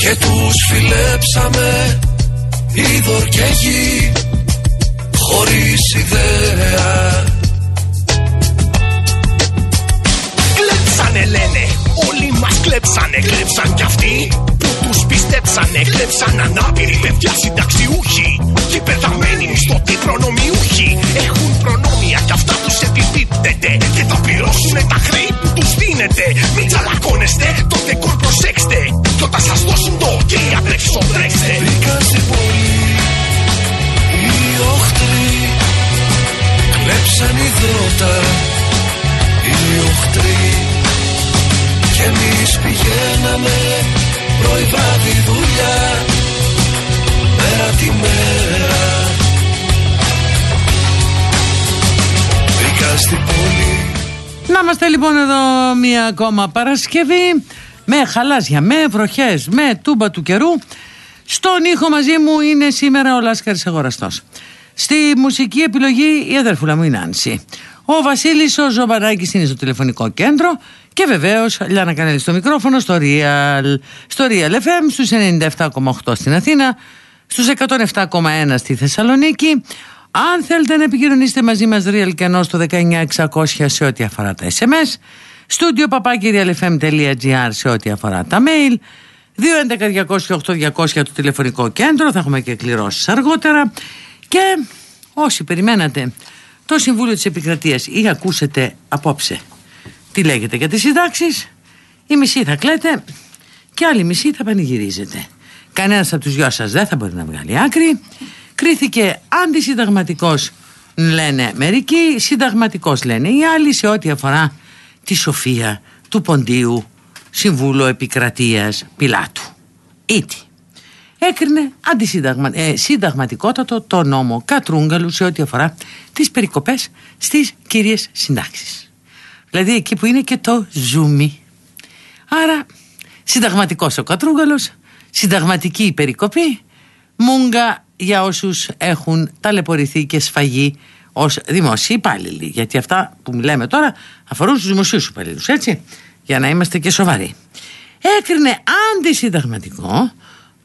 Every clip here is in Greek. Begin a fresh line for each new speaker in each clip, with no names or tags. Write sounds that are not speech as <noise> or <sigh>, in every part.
Και τους φιλέψαμε είδωρ και γη Χωρίς ιδέα.
Κλέψανε λένε, όλοι μας κλέψανε. Κλέψαν κι αυτοί που τους πιστέψανε. Κλέψαν ανάπηροι παιδιά συνταξιούχοι Και πεθαμένοι μισθωτοί προνομιούχοι Έχουν προνόμια κι αυτά τους επιπίπτεται Και θα πληρώσουνε τα χρή που τους δίνετε. Μην τσαλακώνεστε, το δεκόρ προσέξτε Κι όταν σας δώσουν το ok αντρέξω τρέξτε
Μπήκαν στην πόλη οι οχτροί Κλέψαν υδρότα οι οχτροί. Κι εμείς πηγαίναμε πρωί βράδυ δουλειά Μέρα τη μέρα Μπήκαν στην πόλη
Να είμαστε λοιπόν εδώ μία ακόμα Παρασκευή με χαλάσια, με βροχές, με τούμπα του καιρού. Στον ήχο μαζί μου είναι σήμερα ο Λάσκαρης Αγοραστός. Στη μουσική επιλογή η αδερφούλα μου είναι Άνση. Ο Βασίλης ο Ζωμπαράκης είναι στο τηλεφωνικό κέντρο και βεβαίως Λιάννα Κανέλη στο μικρόφωνο στο Real, στο Real FM στους 97,8 στην Αθήνα, στους 107,1 στη Θεσσαλονίκη. Αν θέλετε να επικοινωνήσετε μαζί μας Real και ενώ στο 19600 σε ό,τι αφορά τα SMS, στούντιο papakirialfm.gr σε ό,τι αφορά τα mail, 211-200-8200 το τηλεφωνικό κέντρο, θα έχουμε και κληρώσεις αργότερα και όσοι περιμένατε το Συμβούλιο της Επικρατείας ή ακούσετε απόψε τι λέγεται για τις συντάξεις, η μισή θα κλαίτε και άλλη μισή θα πανηγυρίζετε. Κανένας από τους δυο σας δεν θα μπορεί να βγάλει άκρη. Κρίθηκε αντισυνταγματικός λένε μερικοί, συνταγματικός λένε οι άλλοι σε ό,τι αφορά τη σοφία του Ποντίου Συμβούλου Επικρατείας Πιλάτου. Ήτι. Έκρινε αντισυνταγμα, ε, συνταγματικότατο το νόμο Κατρούγκαλου σε ό,τι αφορά τις περικοπές στις κυρίες συντάξεις. Δηλαδή εκεί που είναι και το ζούμι. Άρα συνταγματικός ο Κατρούγκαλος, συνταγματική η περικοπή, μούγκα για όσους έχουν ταλαιπωρηθεί και σφαγεί ως δημόσιοι υπάλληλοι. Γιατί αυτά που μιλάμε τώρα αφορούν στους δημοσίους υπαλλήλους, έτσι, για να είμαστε και σοβαροί. Έκρινε αντισυνταγματικό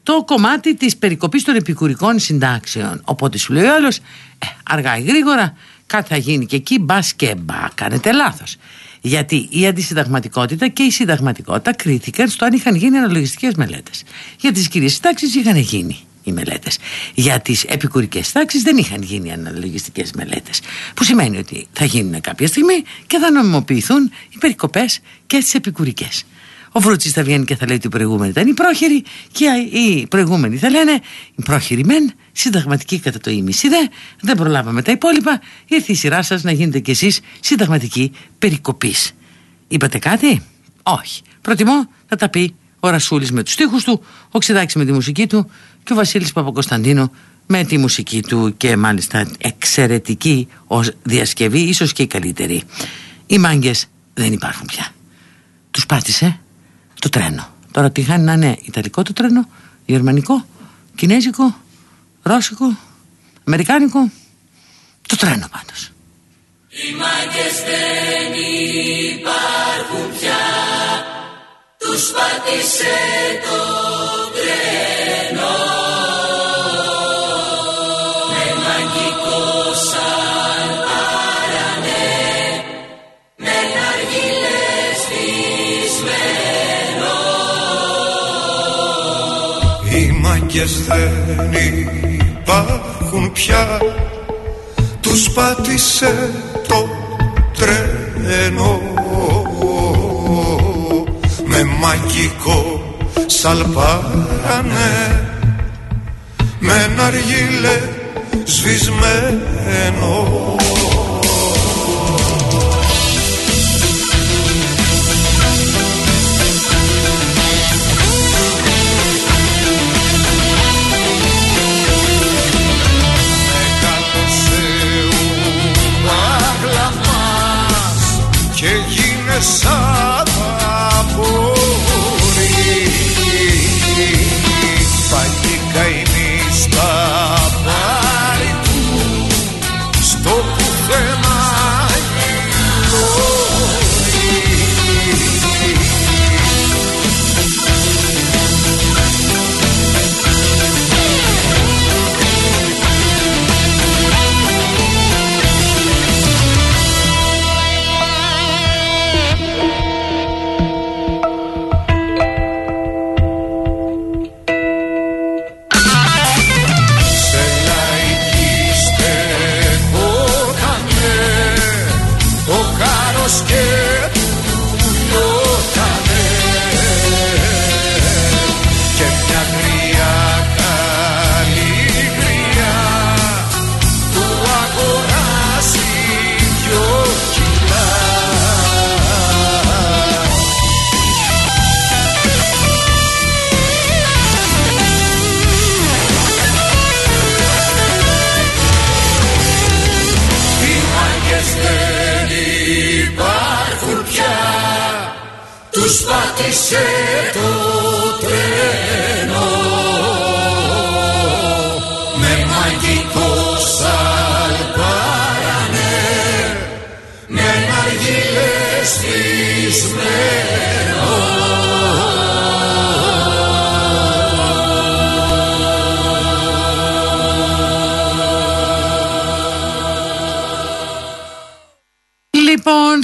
το κομμάτι της περικοπής των επικουρικών συντάξεων. Οπότε σου λέει ο άλλος, ε, αργά ή γρήγορα κάτι θα γίνει και εκεί μπας και μπα, κάνετε λάθος. Γιατί η αντισυνταγματικότητα και η συνταγματικότητα κρίθηκαν στο αν είχαν γίνει αναλογιστικές μελέτες. Για τις κυρίες συντάξεις είχαν γίνει οι μελέτες. Για τις επικουρικές τάξει δεν είχαν γίνει αναλογιστικές μελέτες. Που σημαίνει ότι θα γίνουν κάποια στιγμή και θα νομιμοποιηθούν οι περικοπές και στι επικουρικές. Ο Βρούτσης θα βγαίνει και θα λέει ότι οι προηγούμενοι ήταν οι πρόχειροι και οι προηγούμενοι θα λένε οι πρόχειροι μεν, συνταγματικοί κατά το ίμιση δε, δεν προλάβαμε τα υπόλοιπα, ήρθε η σειρά σας να γίνετε κι εσείς συνταγματικοί περικοπής. Είπατε κάτι; Όχι. Προτιμώ να τα πει ο Ρασούλης με τους στίχους του, ο Ξεδάκης με τη μουσική του και ο Βασίλης Παπακοσταντίνου με τη μουσική του και μάλιστα εξαιρετική ως διασκευή, ίσως και η καλύτερη. Οι μάγκες δεν υπάρχουν πια. Τους πάτησε; Το τρένο. Τώρα τι χάνει να είναι Ιταλικό το τρένο, Γερμανικό, Κινέζικο, Ρώσικο, Αμερικάνικο. Το τρένο πάντως.
Οι μάγκες δεν υπάρχουν πια Τους πάτησε το τρένο
Οι μάγκες δεν υπάρχουν πια. Τους πάτησε το τρένο. Με μαγικό σαλπάρανε. Με ναργίλε σβησμένο
sun.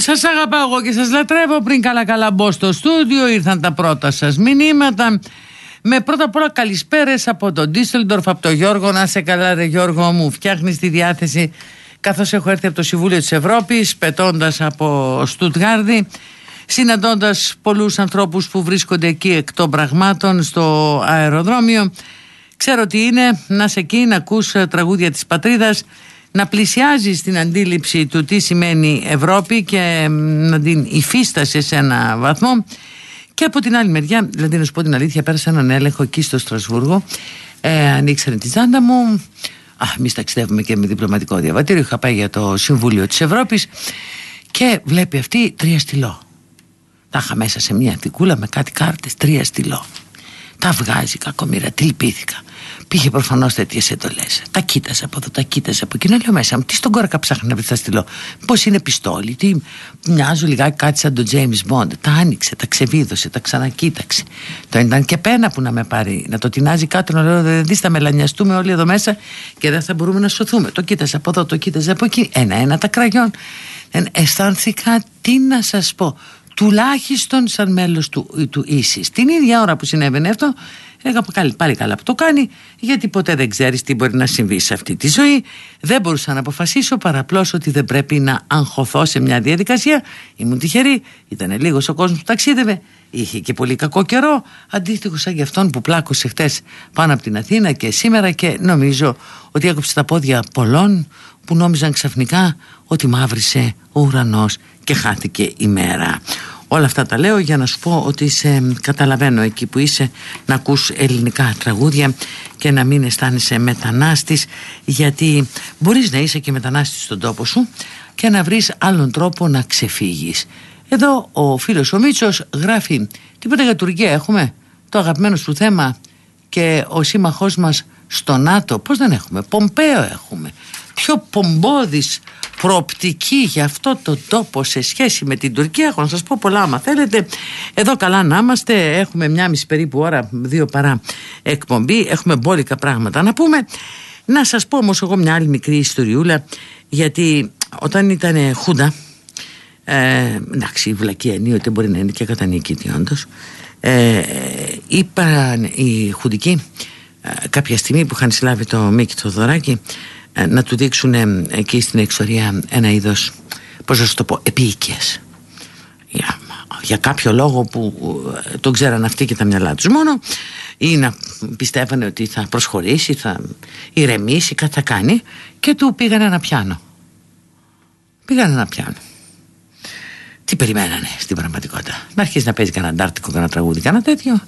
Σας αγαπάω εγώ και σας λατρεύω. Πριν καλά-καλά μπω στο στούντιο, ήρθαν τα πρώτα σας μηνύματα. Με πρώτα απ' όλα καλησπέρες από τον Ντίσσελντορφ, από τον Γιώργο. Να σε καλά, ρε Γιώργο μου. Φτιάχνεις τη διάθεση καθώς έχω έρθει από το Συμβούλιο της Ευρώπης, πετώντας από Στουτγάρδη, συναντώντας πολλούς ανθρώπους που βρίσκονται εκεί εκ των πραγμάτων στο αεροδρόμιο. Ξέρω τι είναι να σε εκεί να ακούς τραγούδια της πατρίδας να πλησιάζει στην αντίληψη του τι σημαίνει Ευρώπη και να την υφίστασε σε ένα βαθμό και από την άλλη μεριά, δηλαδή να σου πω την αλήθεια πέρασα έναν έλεγχο εκεί στο Στρασβούργο ε, ανοίξανε τη τσάντα μου Α, εμείς ταξιδεύουμε και με διπλωματικό διαβατήριο. Είχα πάει για το Συμβούλιο της Ευρώπης και βλέπει αυτή τρία στυλό. Τα είχα μέσα σε μια αντικούλα με κάτι κάρτες, τρία στυλό. Τα βγάζει κακομοίρα, τι λυπήθηκα. Πήγε προφανώς τέτοιες εντολές. Τα κοίτασε από εδώ, τα κοίτασε από εκεί. Να λέω μέσα μου, τι στον κόρακα ψάχνει να βρει θα στείλω. Πώς είναι πιστόλι, τι μοιάζουν λιγάκι κάτι σαν τον James Bond. Τα άνοιξε, τα ξεβίδωσε, τα ξανακοίταξε. Το ήταν και πένα που να με πάρει, να το τεινάζει κάτω, να λέω δεν δεις, θα μελανιαστούμε όλοι εδώ μέσα και δεν θα μπορούμε να σωθούμε. Το κοίτασε από εδώ, το κοίτασε από εκεί. Ένα-ένα τα κραγιόν. αισθάνθηκα, τι να σας πω, τουλάχιστον σαν μέλος του, του ίσης. Την ίδια ώρα που συνέβαινε αυτό Έλεγα πάλι, πάλι καλά που το κάνει, γιατί ποτέ δεν ξέρεις τι μπορεί να συμβεί σε αυτή τη ζωή. Δεν μπορούσα να αποφασίσω παραπλώ ότι δεν πρέπει να αγχωθώ σε μια διαδικασία. Ήμουν τυχερή, ήταν λίγος ο κόσμος που ταξίδευε, είχε και πολύ κακό καιρό. Αντίστοιχο σαν για αυτόν που πλάκωσε χτες πάνω από την Αθήνα και σήμερα και νομίζω ότι έκοψε τα πόδια πολλών που νόμιζαν ξαφνικά ότι μαύρισε ο ουρανός και χάθηκε η μέρα. Όλα αυτά τα λέω για να σου πω ότι σε καταλαβαίνω εκεί που είσαι να ακούς ελληνικά τραγούδια και να μην αισθάνεσαι μετανάστης γιατί μπορείς να είσαι και μετανάστης στον τόπο σου και να βρεις άλλον τρόπο να ξεφύγεις. Εδώ ο φίλος ο Μίτσος γράφει τίποτα για Τουρκία έχουμε; Το αγαπημένο σου θέμα και ο σύμμαχός μας στο ΝΑΤΟ πώς δεν έχουμε; Πομπέο έχουμε πιο πομπόδης προοπτική για αυτό το τόπο σε σχέση με την Τουρκία. Έχω να σας πω πολλά άμα θέλετε. Εδώ καλά να είμαστε. Έχουμε μια μισή περίπου ώρα δύο παρά εκπομπή. Έχουμε μπόλικα πράγματα να πούμε. Να σας πω όμως εγώ μια άλλη μικρή ιστοριούλα γιατί όταν ήταν χούντα ε, εντάξει η βλακία ενίοτε μπορεί να είναι και κατανίκητη όντως ε, είπαν οι χουντικοί ε, κάποια στιγμή που είχαν συλλάβει το Μίκη το Δωράκι ε, να του δείξουν εκεί στην εξορία ένα είδος πώς να σου το πω επίοικιας. Για, για κάποιο λόγο που ε, τον ξέραν αυτοί και τα μυαλά τους μόνο ή να πιστεύανε ότι θα προσχωρήσει θα ηρεμήσει κάτι θα κάνει και του πήγανε ένα πιάνο. Πήγανε ένα πιάνο. Τι περιμένανε στην πραγματικότητα; Να αρχίσει να παίζει κανένα αντάρτικο κανένα τραγούδι κανένα τέτοιο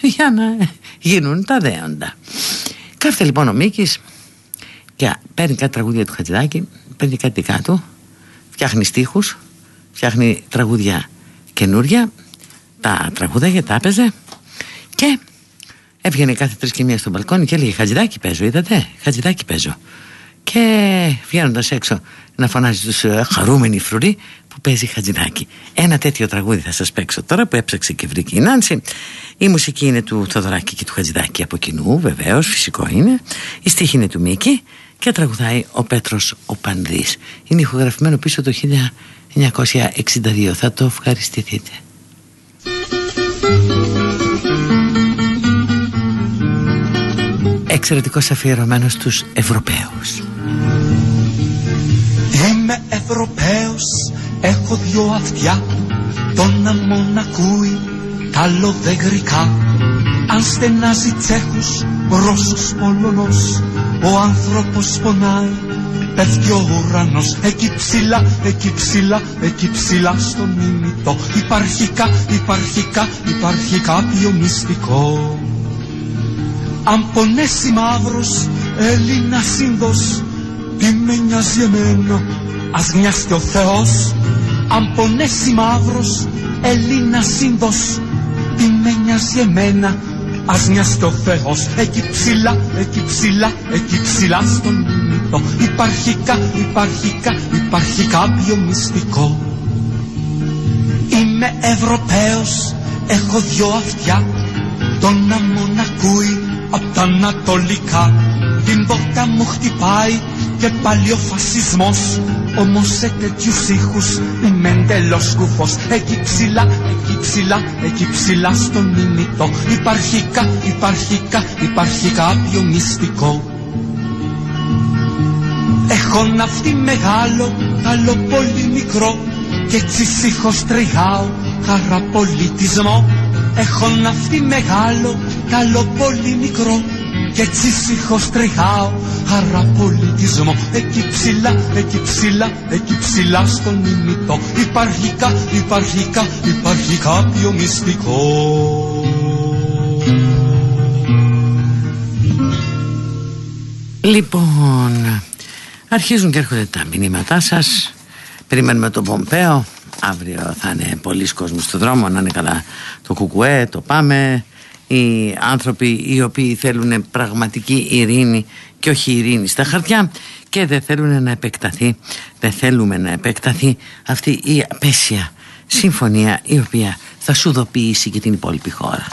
για να γίνουν τα δέοντα. Κάθεται λοιπόν ο Μίκης και παίρνει κάτι τραγούδια του Χατζηδάκη, παίρνει κάτι δικά του, φτιάχνει στίχους, φτιάχνει τραγούδια καινούρια, τα τραγούδια τα έπαιζε και έβγαινε κάθε τρεις και μία στο μπαλκόνι και έλεγε Χατζηδάκη παίζω, είδατε, Χατζηδάκη παίζω. Και βγαίνοντας έξω να φωνάζει τους ε, χαρούμενοι φρουροί που παίζει Χατζηδάκη. Ένα τέτοιο τραγούδι θα σας παίξω τώρα που έψαξε και βρήκε η Νάνση. Η μουσική είναι του Θοδωράκη και του Χατζηδάκη από κοινού, βεβαίως, φυσικό είναι. Η στίχη είναι του Μίκη και τραγουδάει ο Πέτρος ο Πανδής. Είναι ηχογραφημένο πίσω το 1962. Θα το ευχαριστηθείτε. Εξαιρετικός αφιερωμένος στους Ευρωπαίους.
Είμαι Ευρωπαίος, έχω δυο αυτιά Τον αμόν ακούει καλοδεγρικά Αν στενάζει Τσέχους, Ρώσος, Πολωνός ο άνθρωπος πονάει. Πέφτει ο ουρανός εκεί ψηλά, εκεί ψηλά, εκεί ψηλά στον ημιτό Υπάρχει κα, υπάρχει κα, υπάρχει κάποιο μυστικό. Αν πονέσει μαύρος Έλληνας Ινδός Τι με νοιάζει εμένα Ας μοιάσει ο Θεός. Αν πονέσει μαύρος Έλληνα σύμβος Τι με νοιάζει εμένα Ας νοιαστεί ο Θεός. Εκεί ψηλά, εκεί ψηλά, εκεί ψηλά στον μύθο Υπάρχει κα, υπάρχει κα, υπάρχει κάποιο μυστικό. Είμαι Ευρωπαίος, έχω δυο αυτιά. Τον αμμον ακούει απ' τα ανατολικά. Την πόρτα μου χτυπάει και πάλι ο φασισμός Όμως σε τέτοιους ήχους είμαι εντελώς κουφός Εκεί ψηλά, εκεί ψηλά, εκεί ψηλά στον ημιτό Υπάρχει κα, υπάρχει κα, υπάρχει κάποιο μυστικό. Έχω ναυτί μεγάλο, καλό πολύ μικρό. Κι έτσι σίχος τριγάω, χαραπολιτισμό. Έχω ναυτί μεγάλο, καλό πολύ μικρό κι έτσι σιχώς τρεχάω χαραπολιτισμό. Εκεί ψηλά, εκεί ψηλά, εκεί ψηλά στον ημιτό Υπάρχει κα, υπάρχει κα, υπάρχει κάποιο μυστικό.
Λοιπόν, αρχίζουν και έρχονται τα μηνύματά σας. Περιμένουμε τον Πομπέο. Αύριο θα είναι πολλοί κόσμοι στο δρόμο Να είναι καλά το κουκουέ, το πάμε οι άνθρωποι οι οποίοι θέλουν πραγματική ειρήνη και όχι ειρήνη στα χαρτιά και δεν θέλουν να επεκταθεί δεν θέλουμε να επεκταθεί αυτή η απέσια συμφωνία η οποία θα σουδοποιήσει και την υπόλοιπη χώρα.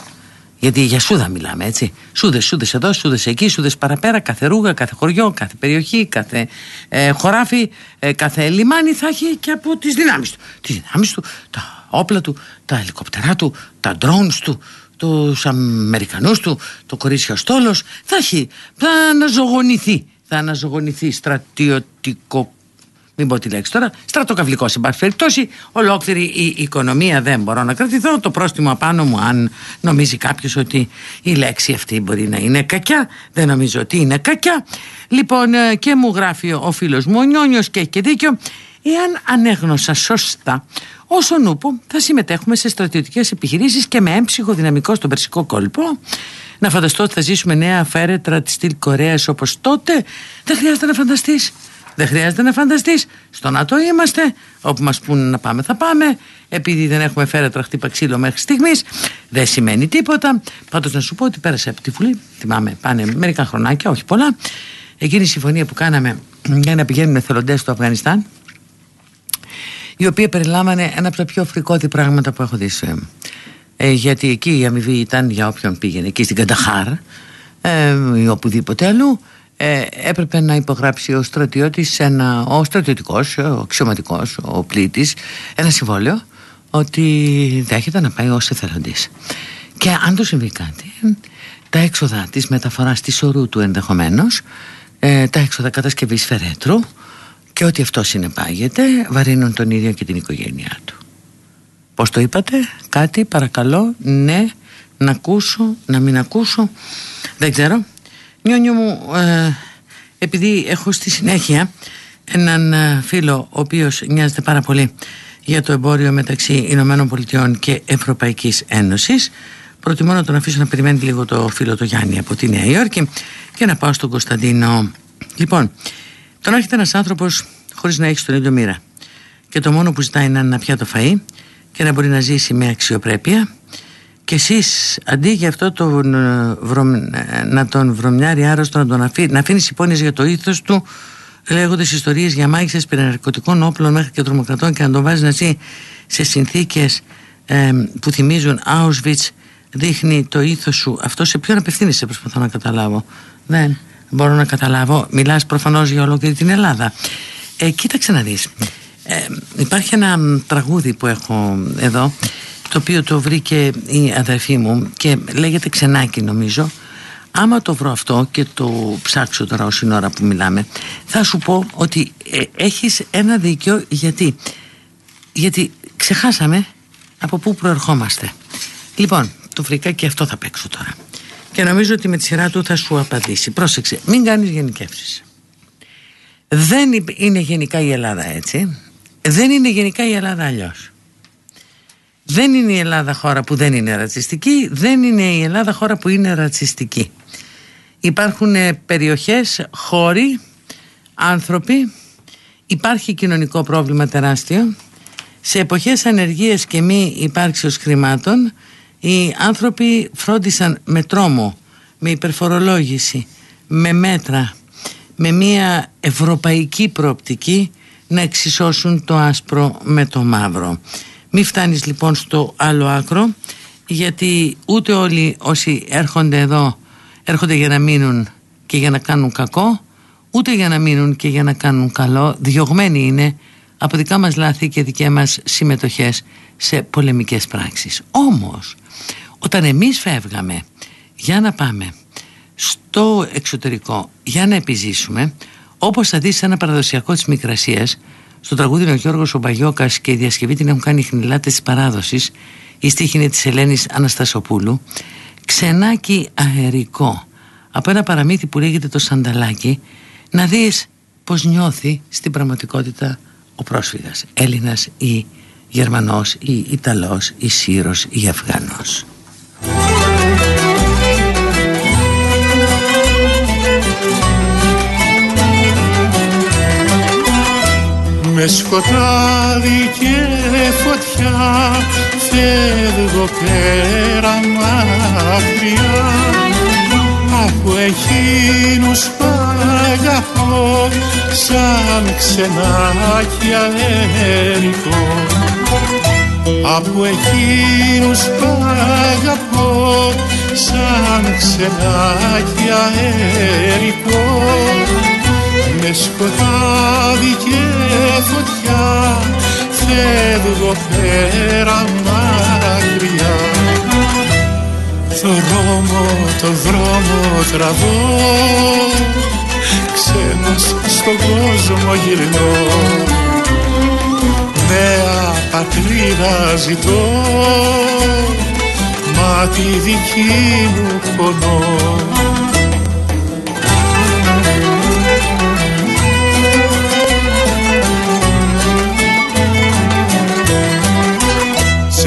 Γιατί για σούδα μιλάμε έτσι. Σούδες, σούδες εδώ, σούδες εκεί, σούδες παραπέρα Κάθε ρούγα, κάθε χωριό, κάθε περιοχή Κάθε ε, χωράφι, ε, κάθε λιμάνι Θα έχει και από τις δυνάμεις του. Τις δυνάμεις του, τα όπλα του Τα ελικόπτερά του, τα drones του τους Αμερικανούς του, το κορίτσι στόλος, θα, έχει, θα αναζωογονηθεί, θα αναζωογονηθεί στρατιωτικό μην πω τη λέξη τώρα, στρατοκαυλικό σε πάση περιπτώσει, ολόκληρη η οικονομία δεν μπορώ να κρατηθώ. Το πρόστιμο απάνω μου, αν νομίζει κάποιος ότι η λέξη αυτή μπορεί να είναι κακιά, δεν νομίζω ότι είναι κακιά. Λοιπόν, ε, και μου γράφει ο φίλος μου ο Νιόνιος και έχει και δίκιο, εάν ανέγνωσα σωστά Όσον ούπο θα συμμετέχουμε σε στρατιωτικές επιχειρήσεις και με έμψυχο δυναμικό στον Περσικό κόλπο. Να φανταστώ ότι θα ζήσουμε νέα φέρετρα της στυλ Κορέας όπως τότε. Δεν χρειάζεται να φανταστείς. Δεν χρειάζεται να φανταστείς. Στο ΝΑΤΟ είμαστε. Όπου μας πούνε να πάμε, θα πάμε. Επειδή δεν έχουμε φέρετρα χτύπα ξύλο μέχρι στιγμής, δεν σημαίνει τίποτα. Πάντως να σου πω ότι πέρασε από τη Βουλή. Θυμάμαι, πάνε μερικά χρονάκια, όχι πολλά. Εκείνη η συμφωνία που κάναμε για να πηγαίνουν εθελοντές στο Αφγανιστάν η οποία περιλάμβανε ένα από τα πιο φρικόδη πράγματα που έχω δει ε, γιατί εκεί η αμοιβή ήταν για όποιον πήγαινε. Εκεί στην Κανταχάρ ε, ή οπουδήποτε αλλού ε, έπρεπε να υπογράψει ο στρατιώτης ένα, ο στρατιωτικός, ο αξιωματικός, ο πλήτης ένα συμβόλαιο ότι δέχεται να πάει ως εθελοντής. Και αν του συμβεί κάτι τα έξοδα της μεταφοράς της ορού του ενδεχομένως ε, τα έξοδα κατασκευής φερέτρου και ό,τι αυτό συνεπάγεται βαρύνουν τον ίδιο και την οικογένειά του. Πώς το είπατε, κάτι παρακαλώ, ναι, να ακούσω, να μην ακούσω, δεν ξέρω. Νιόνιο μου, ε, επειδή έχω στη συνέχεια έναν ε, φίλο ο οποίος νοιάζεται πάρα πολύ για το εμπόριο μεταξύ Ηνωμένων Πολιτειών και Ευρωπαϊκής Ένωσης προτιμώ να τον αφήσω να περιμένει λίγο το φίλο του Γιάννη από τη Νέα Υόρκη και να πάω στον Κωνσταντίνο. Λοιπόν, τον έρχεται ένας άνθρωπος χωρίς να έχει τον ίδιο μοίρα. Και το μόνο που ζητάει είναι ένα πιάτο φαΐ και να μπορεί να ζήσει με αξιοπρέπεια. Και εσείς αντί για αυτό τον, ε, ε, να τον βρωμιάρει άρρωστο, να τον αφήνει, να αφήνει υπόνοιε για το ήθος του, λέγοντα ιστορίες για μάγισσε πυρηναρκωτικών όπλων μέχρι και τρομοκρατών και να τον βάζεις να ζει σε συνθήκες ε, που θυμίζουν Auschwitz, δείχνει το ήθος σου. Αυτό σε ποιον απευθύνεσαι, προσπαθώ να καταλάβω. Δεν μπορώ να καταλάβω. Μιλάς προφανώς για ολόκληρη την Ελλάδα. Ε, κοίταξε να δεις. Ε, υπάρχει ένα τραγούδι που έχω εδώ το οποίο το βρήκε η αδερφή μου και λέγεται Ξενάκι νομίζω άμα το βρω αυτό και το ψάξω τώρα όσοι ώρα που μιλάμε θα σου πω ότι ε, έχεις ένα δίκιο γιατί γιατί ξεχάσαμε από πού προερχόμαστε λοιπόν το βρήκα και αυτό θα παίξω τώρα και νομίζω ότι με τη σειρά του θα σου απαντήσει. Πρόσεξε, μην κάνεις γενικεύσεις. Δεν είναι γενικά η Ελλάδα έτσι. Δεν είναι γενικά η Ελλάδα αλλιώς. Δεν είναι η Ελλάδα χώρα που δεν είναι ρατσιστική. Δεν είναι η Ελλάδα χώρα που είναι ρατσιστική. Υπάρχουν ε, περιοχές, χώροι, άνθρωποι. Υπάρχει κοινωνικό πρόβλημα τεράστιο. Σε εποχές ανεργίας και μη υπάρξεως χρημάτων οι άνθρωποι φρόντισαν με τρόμο, με υπερφορολόγηση, με μέτρα, με μια ευρωπαϊκή προοπτική να εξισώσουν το άσπρο με το μαύρο. Μη φτάνεις λοιπόν στο άλλο άκρο γιατί ούτε όλοι όσοι έρχονται εδώ έρχονται για να μείνουν και για να κάνουν κακό ούτε για να μείνουν και για να κάνουν καλό διωγμένοι είναι από δικά μας λάθη και δικές μας συμμετοχές σε πολεμικές πράξεις. Όμως, όταν εμείς φεύγαμε για να πάμε στο εξωτερικό για να επιζήσουμε, όπως θα δεις σε ένα παραδοσιακό της Μικρασίας, στο τραγούδι είναι ο Γιώργος Ομπαγιώκας και η διασκευή την έχουν κάνει οι χνηλάτες της παράδοσης, η στίχη είναι της Ελένης Αναστασοπούλου, ξενάκι αερικό, από ένα παραμύθι που λέγεται το Σανταλάκι, να δεις πως νιώθει στην πραγματικότητα ο πρόσφυγας Έλληνας ή Γερμανός ή Ιταλός ή Σύρος ή Αφγανός.
Με σκοτάδι και φωτιά φεύγω πέρα μακριά από εκείνους αγαπώ σαν ξενάκι αέρικο από εκείνους που αγαπώ σαν ξενάκι αέρικο με σκοτάδι και φωτιά φεύγω πέρα μακριά. Το δρόμο, το δρόμο τραβώ ξένος στον κόσμο γυρνώ. Νέα πατρίδα ζητώ. Μα τη δική μου πονώ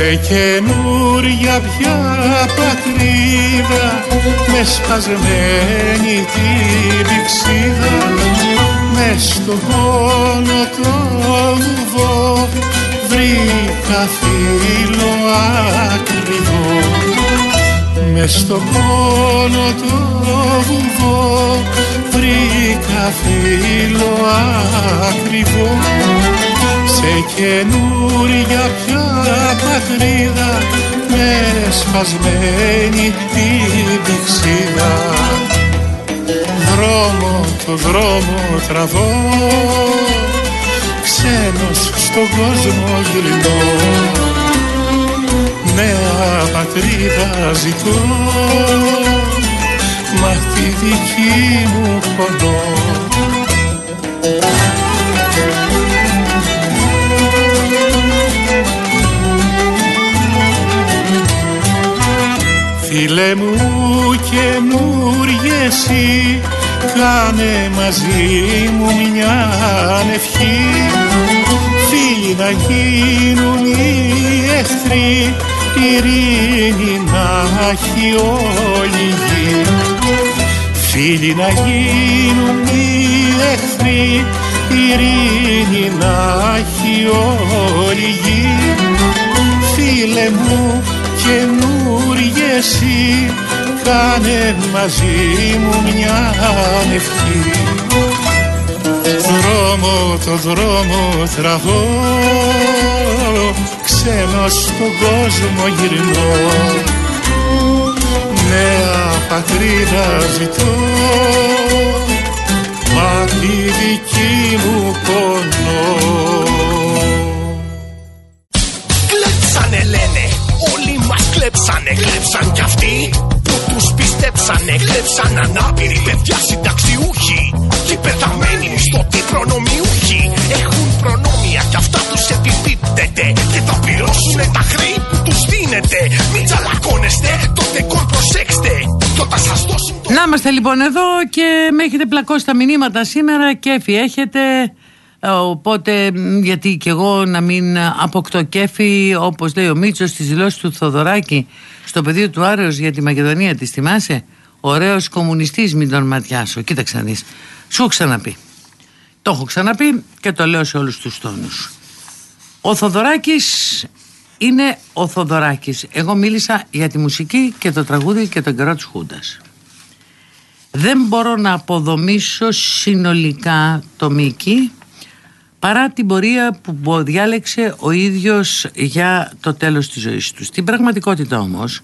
σε καινούρια πια πατρίδα με σπασμένη την πηξίδα με στο πόνο το βουβό βρήκα φίλο ακριβό. Με στο πόνο το βουβό βρήκα φίλο ακριβό σε καινούρια πια πατρίδα με σπασμένη την πηξίδα δρόμο το δρόμο τραβώ ξένος στον κόσμο γυρνώ. Νέα πατρίδα ζητώ μα τη δική μου πονώ Φίλε μου καινούριε εσύ κάνε μαζί μου μια ευχή. Φίλοι να γίνουν οι εχθροί ειρήνη να έχει όλη γη. Φίλοι να γίνουν οι εχθροί ειρήνη να έχει όλη γη. Φίλε μου καινούριε εσύ κάνε μαζί μου μια ευχή δρόμο το δρόμο τραβώ ξένος στον κόσμο γυρνώ. Νέα πατρίδα ζητώ μα τη δική μου πονώ
μας κλέψανε, κλέψαν κι αυτοί που τους πιστέψανε, κλέψαν ανάπηροι παιδιά συνταξιούχοι και πεθαμένοι μισθωτοί προνομιούχοι. Έχουν προνόμια κι αυτά τους επιπίπτεται και θα πληρώσουνε τα χρή που τους δίνετε μην τσαλακώνεστε, το δεκόρ προσέξτε κι όταν σας δώσουν το...
Να είμαστε λοιπόν εδώ και με έχετε πλακώσει τα μηνύματα σήμερα. Κέφι έχετε. ε, Οπότε γιατί και εγώ να μην αποκτώ κέφι όπως λέει ο Μίτσος στις δηλώσεις του Θοδωράκη στο πεδίο του Άρεος για τη Μακεδονία τη θυμάσαι; Ωραίος κομμουνιστής μην τον ματιάσω. Κοίταξε να δεις. Σου έχω ξαναπεί. Το έχω ξαναπεί και το λέω σε όλους τους τόνους. Ο Θοδωράκης είναι ο Θοδωράκης. Εγώ μίλησα για τη μουσική και το τραγούδι και τον καιρό της Χούντας. Δεν μπορώ να αποδομήσω συνολικά το Μίκη παρά την πορεία που διάλεξε ο ίδιος για το τέλος της ζωής του. Στην πραγματικότητα όμως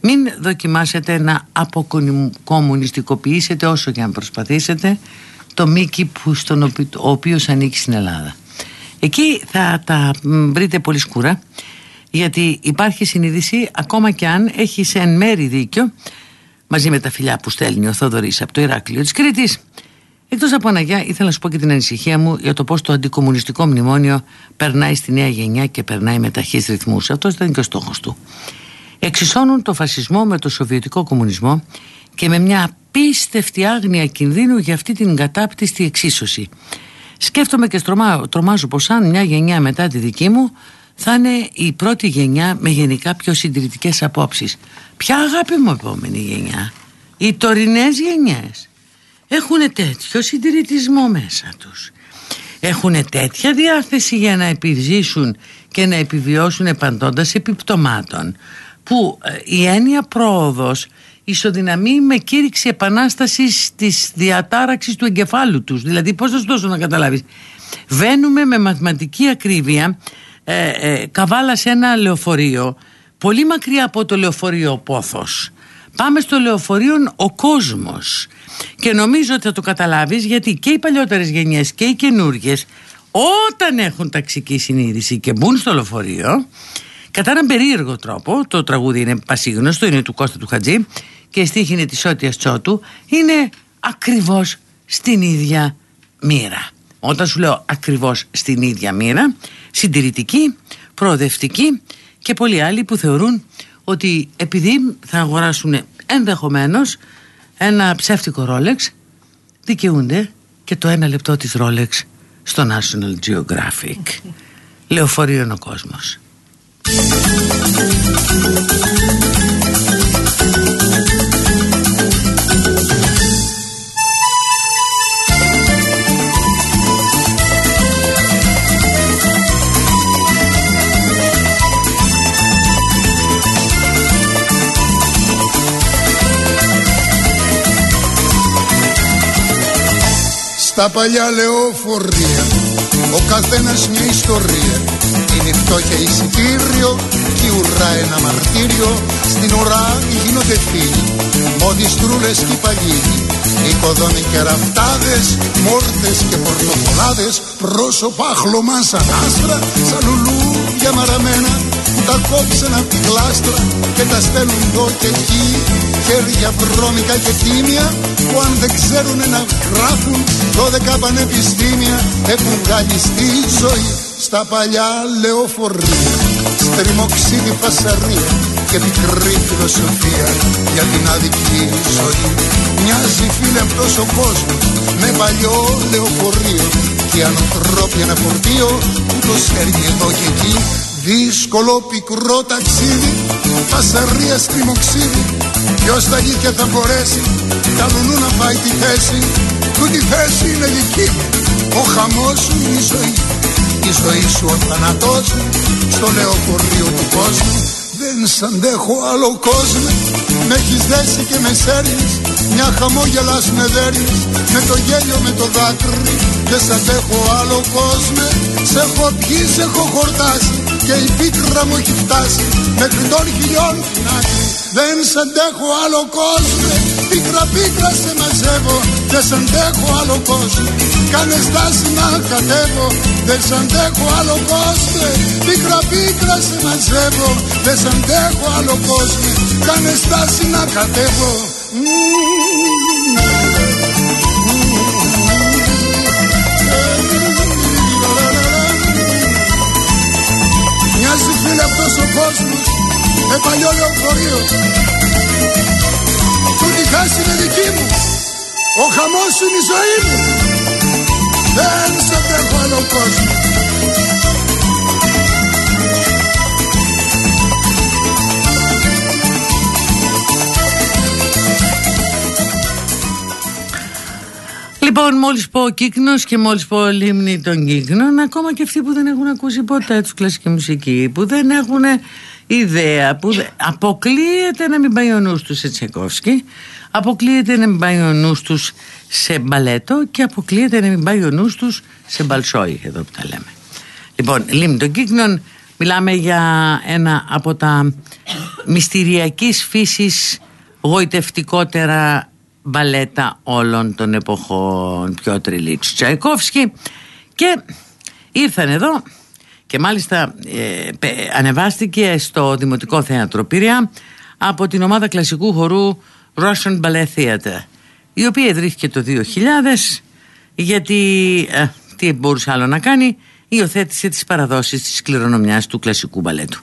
μην δοκιμάσετε να αποκομμουνιστικοποιήσετε όσο και αν προσπαθήσετε το Μίκη που στον οποίο, ο οποίος ανήκει στην Ελλάδα. Εκεί θα τα βρείτε πολύ σκούρα γιατί υπάρχει συνείδηση ακόμα και αν έχει σε εν μέρη δίκιο μαζί με τα φιλιά που στέλνει ο Θόδωρης από το Ηράκλειο της Κρήτης Εκτός από Αναγιά ήθελα να σου πω και την ανησυχία μου για το πώς το αντικομουνιστικό μνημόνιο περνάει στη νέα γενιά και περνάει με ταχύς ρυθμούς. Αυτός ήταν και ο στόχος του. Εξισώνουν το φασισμό με το σοβιετικό κομμουνισμό και με μια απίστευτη άγνοια κινδύνου για αυτή την κατάπτυστη εξίσωση. Σκέφτομαι και τρομάζω πως αν μια γενιά μετά τη δική μου θα είναι η πρώτη γενιά με γενικά πιο συντηρητικές απόψεις. Ποια αγάπη μου επόμενη γενιά. Οι τωρινές γενιές έχουν τέτοιο συντηρητισμό μέσα τους. Έχουν τέτοια διάθεση για να επιζήσουν και να επιβιώσουν επαντώντας επιπτωμάτων που ε, η έννοια πρόοδος ισοδυναμεί με κήρυξη επανάστασης της διατάραξης του εγκεφάλου τους. Δηλαδή πώς θα σου δώσω να καταλάβεις. Βαίνουμε με μαθηματική ακρίβεια ε, ε, καβάλα σε ένα λεωφορείο πολύ μακριά από το λεωφορείο πόθος. Πάμε στο λεωφορείο ο κόσμος και νομίζω ότι θα το καταλάβεις γιατί και οι παλιότερες γενιές και οι καινούργιες όταν έχουν ταξική συνείδηση και μπουν στο λεωφορείο κατά έναν περίεργο τρόπο το τραγούδι είναι πασίγνωστο είναι του Κώστα του Χατζή και η στίχη είναι της Ότιας Τσότου είναι ακριβώς στην ίδια μοίρα. Όταν σου λέω ακριβώς στην ίδια μοίρα συντηρητική, προοδευτική και πολλοί άλλοι που θεωρούν ότι επειδή θα αγοράσουν ενδεχομένως ένα ψεύτικο Rolex δικαιούνται και το ένα λεπτό της Rolex στο National Geographic. Λεωφορείων ο κόσμος
Στα παλιά λεωφορεία. Ο καθένας μια ιστορία. Είναι η φτώχεια εισιτήριο και η ουρά ένα μαρτύριο. Στην ουρά γίνονται φίλοι, μοδιστρούλες και παλιοί Οικοδόμοι και ραφτάδες, μόρτες και πορτοφολάδες. Πρόσωπα χλωμά σαν άστρα, σαν λουλούδια μαραμένα. Που τα κόψαν απ' την κλάστρα και τα στέλνουν εδώ και εκεί. Χέρια βρώμικα και τίμια που αν δεν ξέρουν να γράφουν Δώδεκα πανεπιστήμια έχουν βγάλει στη ζωή Στα παλιά λεωφορεία. Στριμοξίδι φασαρία και πικρή φιλοσοφία για την αδική ζωή. Μοιάζει φίλε αυτός ο κόσμος με παλιό λεωφορείο. Και ανθρώπι ένα φορτίο που το σέρνει εδώ και εκεί Δύσκολο πικρό ταξίδι, φασαρία στριμοξίδι Ποιος τα αλήθεια θα μπορέσει, τα λουνού να πάει τη θέση Του. Τη θέση είναι δική μου, ο χαμός σου είναι η ζωή. Η ζωή σου ο θάνατός μου, στο λεωφορείο του κόσμου. Δεν σ' αντέχω άλλο κόσμο, με έχεις δέσει και με σέρνεις Μια χαμόγελας με δέρνεις, με το γέλιο με το δάκρυ Δεν σ' αντέχω άλλο κόσμο, σε έχω πιει, σε έχω χορτάσει Και η πίκρα μου έχει φτάσει, μέχρι των χιλιών την άκρη δεν σ' αντέχω άλλο κόσμο. Πίκρα πίκρα σε μαζεύω. Δεν σ' αντέχω άλλο κόσμο. Κάνε στάση να κατέβω. Δεν σ' αντέχω άλλο κόσμο. Πίκρα πίκρα σε μαζεύω. Δεν σ' αντέχω άλλο κόσμο. Κάνε στάση να κατέβω αυτός ο κόσμος με παλιό λεωφορείο Τούτη χάση είναι δική μου Ο χαμός σου είναι η ζωή μου. Δεν σε τρέχω άλλο κόσμος
Λοιπόν, μόλις πω κύκνο και μόλις πω λίμνη των κύκνων, ακόμα και αυτοί που δεν έχουν ακούσει ποτέ τους κλασική μουσική, που δεν έχουν ιδέα, που δεν... αποκλείεται να μην πάει ο νους του σε Τσεκόφσκι, αποκλείεται να μην πάει ο νους τους σε μπαλέτο και αποκλείεται να μην πάει ο νους τους σε μπαλσόι, εδώ που τα λέμε. Λοιπόν, λίμνη των κύκνων, μιλάμε για ένα από τα μυστηριακής φύσης γοητευτικότερα μπαλέτα όλων των εποχών. Πιο τριλίτσου Τσαϊκόφσκι. Και ήρθαν εδώ και μάλιστα ε, ανεβάστηκε στο Δημοτικό Θέατρο Πειραιά από την ομάδα κλασικού χορού Russian Ballet Theater η οποία ιδρύθηκε το 2000 γιατί ε, τι μπορούσε άλλο να κάνει υιοθέτησε τις παραδόσεις της κληρονομιάς του κλασικού μπαλέτου.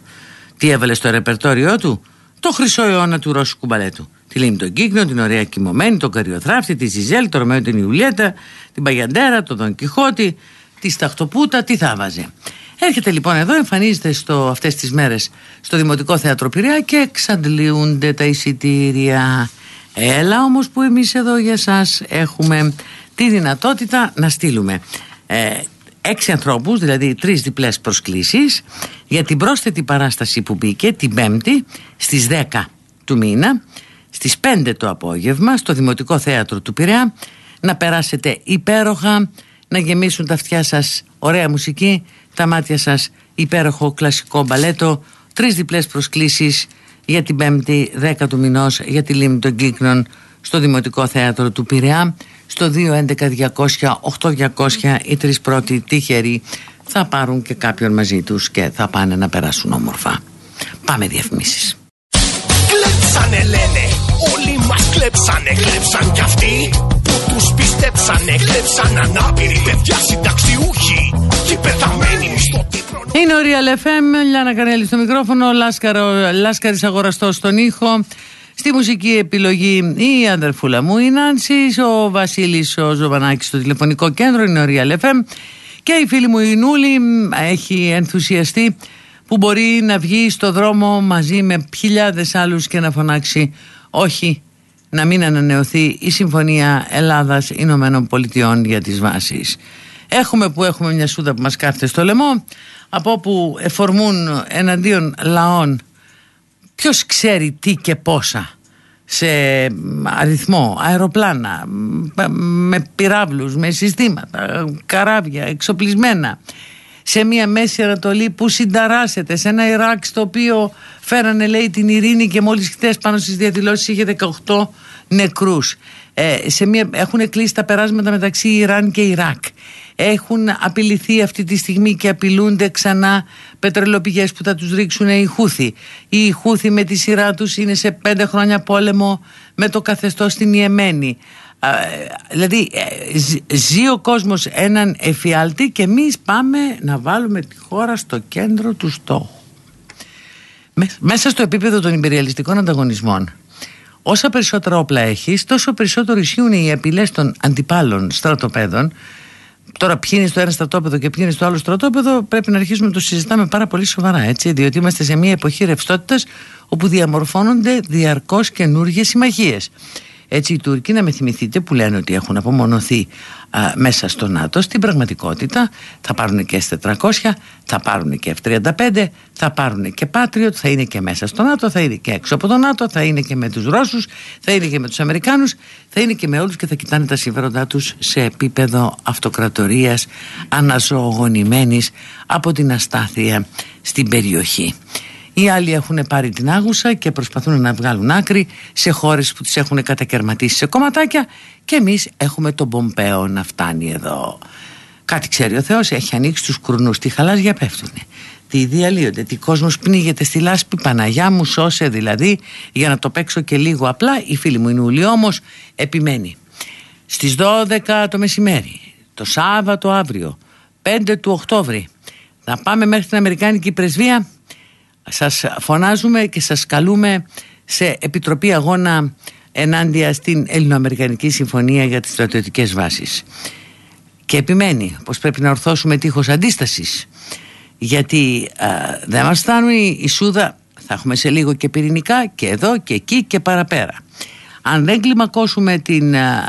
Τι έβαλε στο ρεπερτόριό του; Το χρυσό αιώνα του ρώσικου μπαλέτου Τη Λίμνη των Κύκνων, την ωραία κοιμωμένη, τον Καρυοθραύστη, τη Ζιζέλ, το Ρωμαίο την Ιουλιέτα, την Παγιαντέρα, τον Δον Κιχώτη, τη Σταχτοπούτα, τι θα βάζει. Έρχεται λοιπόν εδώ, εμφανίζεται στο, αυτές τις μέρες στο Δημοτικό Θέατρο Πειραιά και εξαντλείονται τα εισιτήρια. Έλα όμως που εμείς εδώ για σας έχουμε τη δυνατότητα να στείλουμε ε, έξι ανθρώπους, δηλαδή τρεις διπλές προσκλήσεις για την πρόσθετη παράσταση που μπήκε την Πέμπτη στις 10 του μήνα στις 5 το απόγευμα στο Δημοτικό Θέατρο του Πειραιά να περάσετε υπέροχα, να γεμίσουν τα αυτιά σας ωραία μουσική, τα μάτια σας υπέροχο κλασικό μπαλέτο, τρεις διπλές προσκλήσεις για την 5η 10 του μηνός για τη Λίμνη των Κύκνων στο Δημοτικό Θέατρο του Πειραιά στο 211-200-8200 οι τρεις πρώτοι τυχεροί θα πάρουν και κάποιον μαζί τους και θα πάνε να περάσουν όμορφα. Πάμε διαφημίσεις.
Κλέψανε λένε, όλοι μας κλέψανε, κλέψαν κι αυτοί. Που τους πιστέψανε, κλέψαν ανάπηροι παιδιά συνταξιούχοι. Και πεθαμένοι μισθωτοί
Είναι ο Real FM, Λιάννα Καρέλη στο μικρόφωνο, Λάσκαρο, Λάσκαρης αγοραστός στον ήχο. Στη μουσική επιλογή η αδερφούλα μου η Νάνσης, ο Βασίλης ο Ζωβανάκης στο τηλεφωνικό κέντρο είναι ο Real FM και η φίλη μου η Νούλη έχει ενθουσιαστεί που μπορεί να βγει στο δρόμο μαζί με χιλιάδες άλλους και να φωνάξει όχι να μην ανανεωθεί η Συμφωνία Ελλάδας Ηνωμένων Πολιτειών για τις βάσεις. Έχουμε που έχουμε μια σούδα που μας κάθεται στο λαιμό από όπου εφορμούν εναντίον λαών ποιος ξέρει τι και πόσα σε αριθμό, αεροπλάνα, με πυράβλους, με συστήματα, καράβια, εξοπλισμένα σε μια Μέση Ανατολή που συνταράσσεται σε ένα Ιράκ στο οποίο φέρανε λέει την ειρήνη και μόλις χτες πάνω στις διαδηλώσεις είχε 18 νεκρούς. Ε, σε μια, έχουν κλείσει τα περάσματα μεταξύ Ιράν και Ιράκ. Έχουν απειληθεί αυτή τη στιγμή και απειλούνται ξανά πετρελοπηγές που θα τους ρίξουν οι Χούθη. Οι Χούθη με τη σειρά τους είναι σε πέντε χρόνια πόλεμο με το καθεστώς στην Ιεμένη δηλαδή ε, ζει ο κόσμος έναν εφιάλτη και εμείς πάμε να βάλουμε τη χώρα στο κέντρο του στόχου. Μέσα στο επίπεδο των υπεριαλιστικών ανταγωνισμών όσα περισσότερα όπλα έχεις τόσο περισσότερο ισχύουν οι απειλές των αντιπάλων στρατοπέδων. Τώρα ποιοι είναι στο ένα στρατόπεδο και ποιοι είναι στο άλλο στρατόπεδο πρέπει να αρχίσουμε να το συζητάμε πάρα πολύ σοβαρά έτσι διότι είμαστε σε μια εποχή ρευστότητας όπου διαμορφώνονται διαρκώς καινούργιες συμμαχίες έτσι οι Τούρκοι να με θυμηθείτε που λένε ότι έχουν απομονωθεί α, μέσα στο ΝΑΤΟ στην πραγματικότητα. Θα πάρουν και S400 θα πάρουν και F35 θα πάρουν και Patriot θα είναι και μέσα στο ΝΑΤΟ θα είναι και έξω από το ΝΑΤΟ θα είναι και με τους Ρώσους θα είναι και με τους Αμερικάνους θα είναι και με όλους και θα κοιτάνε τα συμφέροντά τους σε επίπεδο αυτοκρατορίας αναζωογονημένης από την αστάθεια στην περιοχή οι άλλοι έχουν πάρει την άγουσα και προσπαθούν να βγάλουν άκρη σε χώρες που τις έχουν κατακαιρματίσει σε κομματάκια και εμείς έχουμε τον Πομπέο να φτάνει εδώ. Κάτι ξέρει ο Θεός, έχει ανοίξει τους κουρνούς, τι χαλάζια πέφτουνε. Τι διαλύονται, τι κόσμος πνίγεται στη λάσπη, Παναγιά μου σώσε δηλαδή, για να το παίξω και λίγο απλά, η φίλη μου η Νούλη όμως επιμένει. Στις 12 το μεσημέρι, το Σάββατο αύριο, 5 του Οκτώβρη, θα πάμε μέχρι την Αμερικάνικη Πρεσβεία σας φωνάζουμε και σας καλούμε σε Επιτροπή Αγώνα ενάντια στην Ελληνοαμερικανική Συμφωνία για τις στρατιωτικές βάσεις. Και επιμένει πως πρέπει να ορθώσουμε τείχος αντίστασης γιατί α, δεν μας φτάνουν η Σούδα, θα έχουμε σε λίγο και πυρηνικά και εδώ και εκεί και παραπέρα. Αν δεν κλιμακώσουμε την α,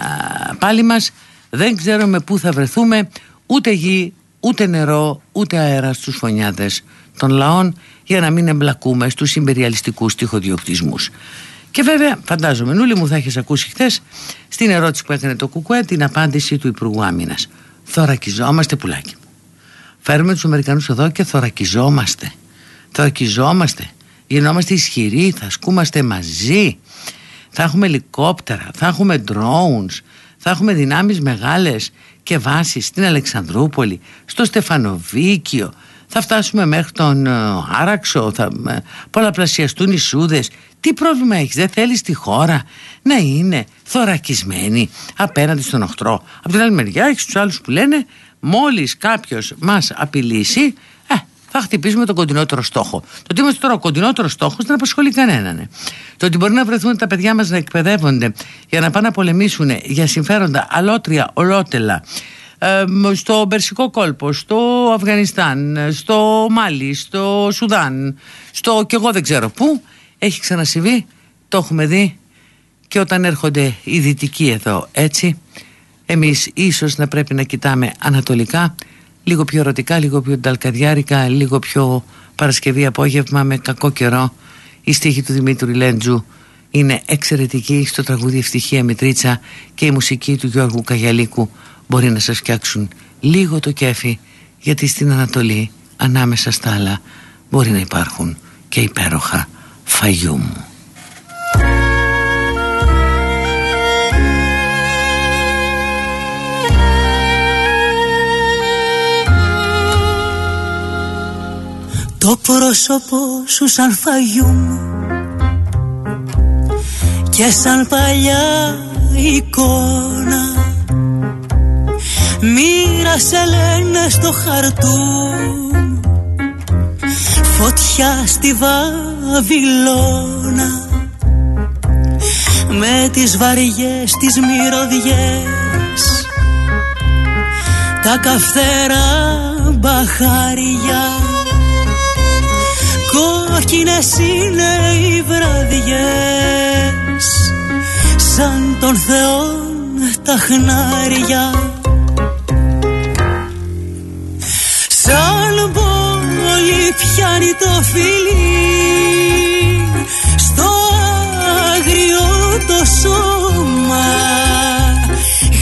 πάλι μας δεν ξέρουμε πού θα βρεθούμε ούτε γη, ούτε νερό, ούτε αέρα στους φωνιάδες των λαών για να μην εμπλακούμε στους υπεριαλιστικούς τυχοδιοκτισμούς. Και βέβαια, φαντάζομαι, Νούλη μου θα έχεις ακούσει χθες στην ερώτηση που έκανε το Κουκουέ την απάντηση του Υπουργού Άμυνας. Θωρακιζόμαστε, πουλάκι. Φέρουμε τους Αμερικανούς εδώ και θωρακιζόμαστε. Θωρακιζόμαστε. Γινόμαστε ισχυροί, θα ασκούμαστε μαζί. Θα έχουμε ελικόπτερα, θα έχουμε drones, θα έχουμε δυνάμεις μεγάλες και βάσεις στην Αλεξανδρούπολη, στο Στεφανοβίκιο, θα φτάσουμε μέχρι τον ε, Άραξο, θα ε, πολλαπλασιαστούν οι σούδες. Τι πρόβλημα έχεις, δεν θέλεις τη χώρα να είναι θωρακισμένη απέναντι στον οχτρό. Από την άλλη μεριά έχεις τους άλλους που λένε μόλις κάποιος μας απειλήσει ε, θα χτυπήσουμε τον κοντινότερο στόχο. Το ότι είμαστε τώρα ο κοντινότερος στόχος δεν απασχολεί κανέναν. Το ότι μπορεί να βρεθούν τα παιδιά μας να εκπαιδεύονται για να πάνε να πολεμήσουν για συμφέροντα αλότρια, ολότελα, στο Περσικό κόλπο, στο Αφγανιστάν, στο Μάλι, στο Σουδάν, στο και εγώ δεν ξέρω πού, έχει ξανασυμβεί, το έχουμε δει και όταν έρχονται οι δυτικοί εδώ έτσι, εμείς ίσως να πρέπει να κοιτάμε ανατολικά, λίγο πιο ερωτικά, λίγο πιο ταλκαδιάρικα, λίγο πιο Παρασκευή απόγευμα με κακό καιρό. Η στίχη του Δημήτρου Λέντζου είναι εξαιρετική στο τραγούδι Ευτυχία Μητρίτσα και η μουσική του Γιώργου Καγιαλίκου μπορεί να σας φτιάξουν λίγο το κέφι γιατί στην Ανατολή ανάμεσα στα άλλα μπορεί να υπάρχουν και υπέροχα φαγιού μου.
Το πρόσωπο σου σαν φαγιού μου και σαν παλιά εικόνα Μοίρασε λένε στο χαρτούν. Φωτιά στη Βαβυλώνα. Με τις βαριές τις μυρωδιές. Τα καυτέρα μπαχάρια. Κόκκινες είναι οι βραδιές. Σαν τον Θεό τα χνάρια πόλη πιάνει το φιλί. Στο άγριο το σώμα.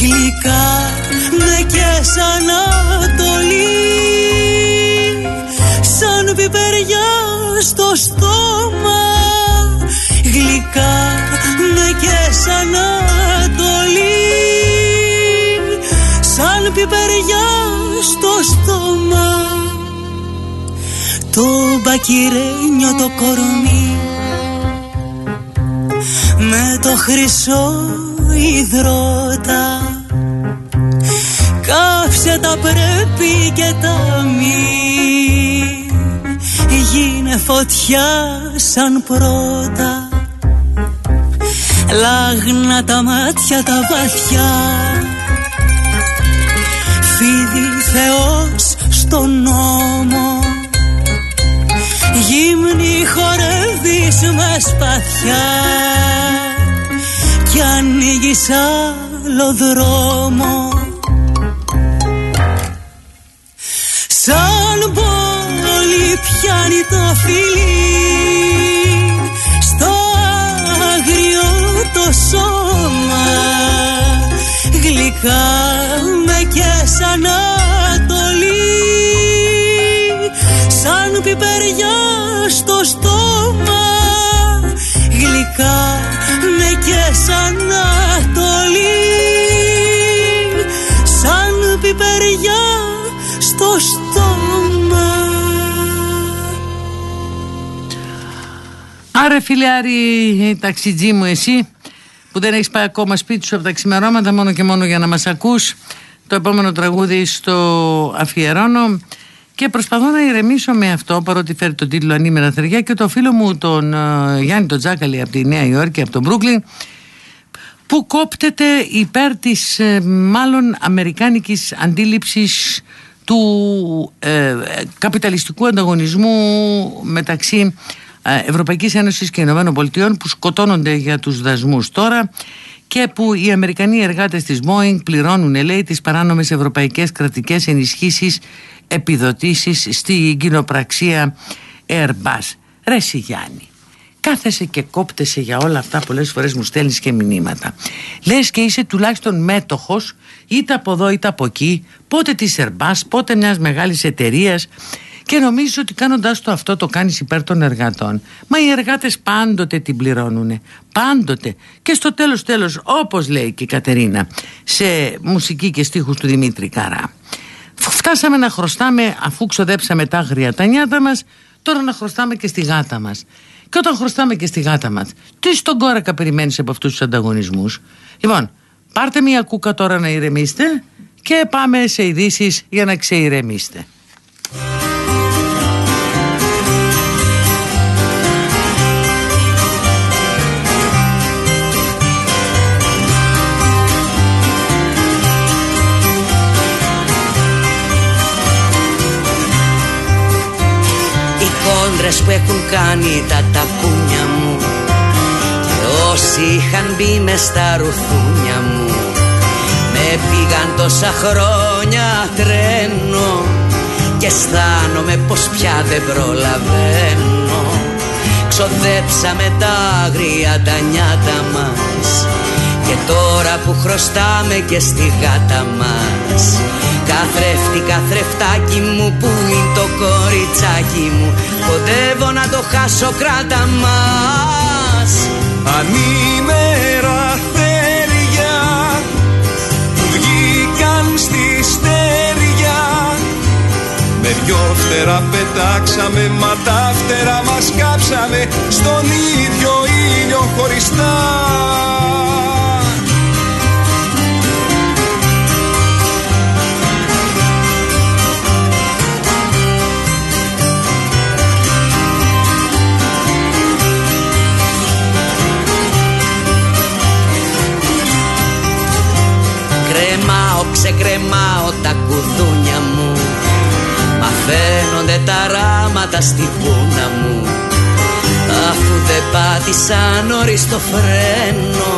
Γλυκά με και σαν Ανατολή Σαν πιπεριά στο στόμα το μπακυρένιο το κορμί. Με το χρυσό υδρότα. Κάψε τα πρέπει και τα μη. Γίνε φωτιά σαν πρώτα. Λάγνα τα μάτια τα βαθιά. Φίδι Θεός στον νόμο Γύμνη χορεύεις με σπαθιά Κι ανοίγεις άλλο δρόμο. Σαν πόλη πιάνει το φιλί. Στο άγριο το σώμα. Γλυκά με και σαν Ανατολή. Σαν πιπεριά στο στόμα. Γλυκά με και σαν Ανατολή Σαν πιπεριά στο στόμα.
Άρε φίλε Άρη ταξιτζή μου εσύ που δεν έχεις πάει ακόμα σπίτι σου από τα ξημερώματα μόνο και μόνο για να μας ακούς. Το επόμενο τραγούδι στο αφιερώνω και προσπαθώ να ηρεμήσω με αυτό παρότι φέρει τον τίτλο Ανήμερα Θεριά και το φίλο μου τον uh, Γιάννη τον Τζάκαλη από τη Νέα Υόρκη από τον Μπρούκλιν που κόπτεται υπέρ της ε, μάλλον αμερικάνικης αντίληψης του ε, καπιταλιστικού ανταγωνισμού μεταξύ Ευρωπαϊκής Ένωσης και Ηνωμένων Πολιτειών που σκοτώνονται για τους δασμούς τώρα και που οι Αμερικανοί εργάτες της Boeing πληρώνουν λέει τις παράνομες ευρωπαϊκές κρατικές ενισχύσεις επιδοτήσεις στη κοινοπραξία Airbus. Ρε Γιάννη, κάθεσαι και κόπτεσαι για όλα αυτά πολλές φορές μου στέλνεις και μηνύματα. Λες και είσαι τουλάχιστον μέτοχος είτε από εδώ είτε από εκεί, πότε της Airbus, πότε μιας μεγάλης εταιρείας και νομίζεις ότι κάνοντας το αυτό το κάνεις υπέρ των εργατών. Μα οι εργάτες πάντοτε την πληρώνουν. Πάντοτε. Και στο τέλος τέλος όπως λέει και η Κατερίνα σε μουσική και στίχους του Δημήτρη Καρά. Φτάσαμε να χρωστάμε αφού ξοδέψαμε τα άγρια τα νιάτα μας τώρα να χρωστάμε και στη γάτα μας. Και όταν χρωστάμε και στη γάτα μας τι στον κόρακα περιμένεις από αυτούς τους ανταγωνισμούς; Λοιπόν, πάρτε μια κούκα τώρα να ηρεμήσετε και πάμε σε ειδήσεις για να ξεηρεμήσετε.
Κόντρες που έχουν κάνει τα ταπούνια μου. Και όσοι είχαν μπει μες στα ρουθούνια μου με πήγαν τόσα χρόνια τρένο. Και αισθάνομαι πως πια δεν προλαβαίνω. Ξοδέψαμε τα άγρια τα νιάτα μας και τώρα που χρωστάμε και στη γάτα μας Καθρέφτη, καθρεφτάκι μου που είναι το κοριτσάκι μου Κοντεύω να το χάσω κράτα μας.
Ανήμερα θέρια που βγήκαν στη στεριά Με δυο φτερά πετάξαμε μα τα φτερά μας κάψαμε Στον ίδιο ήλιο χωριστά
ράματα στη πούνα μου. Αφού δεν πάτησα νωρίς το φρένο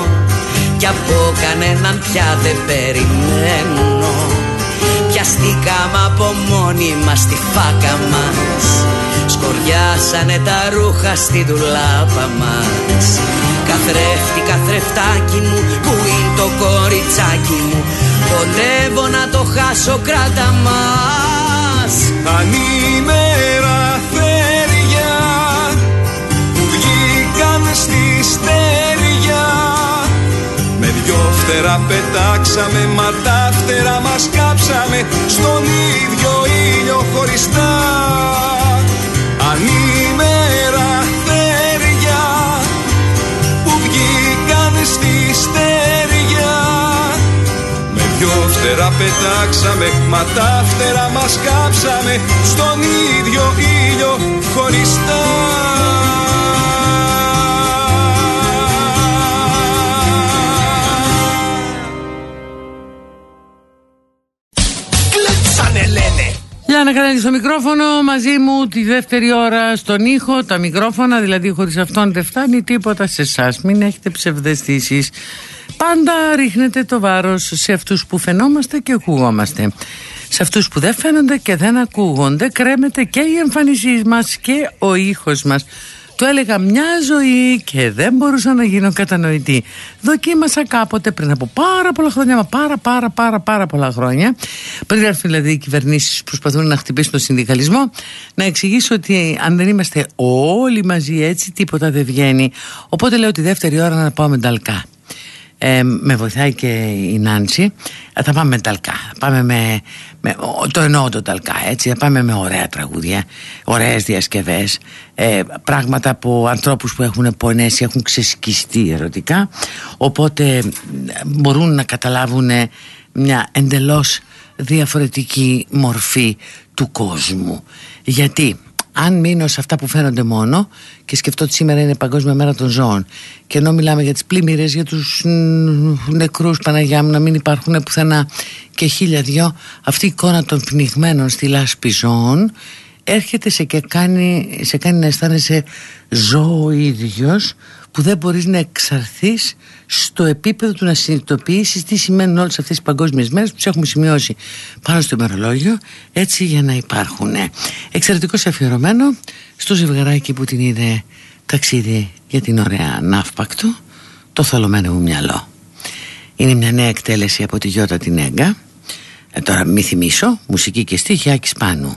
Κι από κανέναν πια δεν περιμένω. Πιαστήκαμε από μόνοι μας στη φάκα μας. Σκοριάσανε τα ρούχα στη δουλάπα μας. Καθρέφτη, καθρεφτάκι μου, που είναι το κοριτσάκι μου. Κοντεύω να το χάσω κράτα μας.
Ανήμερα θέρια φτερά πετάξαμε μα τα φτερά μας κάψαμε Στον ίδιο ήλιο χωριστά. Ανήμερα θέρια που βγήκαν στη στεριά Με δυο φτερά πετάξαμε μα τα φτερά μας κάψαμε Στον ίδιο ήλιο χωριστά
λένε
Για να κανένει στο μικρόφωνο μαζί μου τη δεύτερη ώρα στον ήχο, τα μικρόφωνα, δηλαδή χωρίς αυτόν δεν φτάνει τίποτα σε εσάς. Μην έχετε ψευδεστήσεις. Πάντα ρίχνετε το βάρος σε αυτούς που φαινόμαστε και ακουγόμαστε. Σε αυτούς που δεν φαίνονται και δεν ακούγονται κρέμεται και η εμφανισή μας και ο ήχος μας. Το έλεγα μια ζωή και δεν μπορούσα να γίνω κατανοητή. Δοκίμασα κάποτε πριν από πάρα πολλά χρόνια, μα πάρα πάρα πάρα πάρα πολλά χρόνια, πριν έρθουν δηλαδή οι κυβερνήσεις που προσπαθούν να χτυπήσουν τον συνδικαλισμό, να εξηγήσω ότι αν δεν είμαστε όλοι μαζί έτσι, τίποτα δεν βγαίνει. Οπότε λέω τη δεύτερη ώρα να πάω με νταλκά. Ε, με βοηθάει και η Νάνση. Ε, θα πάμε με ταλκά. Πάμε με, με, ο- το εννοώ το ταλκά έτσι. Θα πάμε με ωραία τραγούδια ωραίες διασκευές. Ε, πράγματα από ανθρώπους που έχουν πονέσει έχουν ξεσκιστεί ερωτικά. Οπότε ε, μπορούν να καταλάβουν ε, μια εντελώς διαφορετική μορφή του κόσμου. Γιατί; Αν μείνω σε αυτά που φαίνονται μόνο και σκεφτώ ότι σήμερα είναι Παγκόσμια Μέρα των Ζώων και ενώ μιλάμε για τις πλημμύρες, για τους μ, νεκρούς Παναγιά μου να μην υπάρχουν πουθενά και χίλια δυο αυτή η εικόνα των πνιγμένων στη λάσπη ζώων έρχεται σε και κάνει, σε κάνει να αισθάνεσαι ζώο ίδιος που δεν μπορείς να εξαρθείς στο επίπεδο του να συνειδητοποιήσεις τι σημαίνουν όλες αυτές οι παγκόσμιες μέρες που τους έχουμε σημειώσει πάνω στο ημερολόγιο έτσι για να υπάρχουν εξαιρετικός αφιερωμένο στο ζευγαράκι που την είδε ταξίδι για την ωραία ναύπακτο το θολωμένο μου μυαλό. Είναι μια νέα εκτέλεση από τη Γιώτα την Έγκα. Ε, τώρα μη θυμίσω μουσική και στίχη Άκης Πάνου.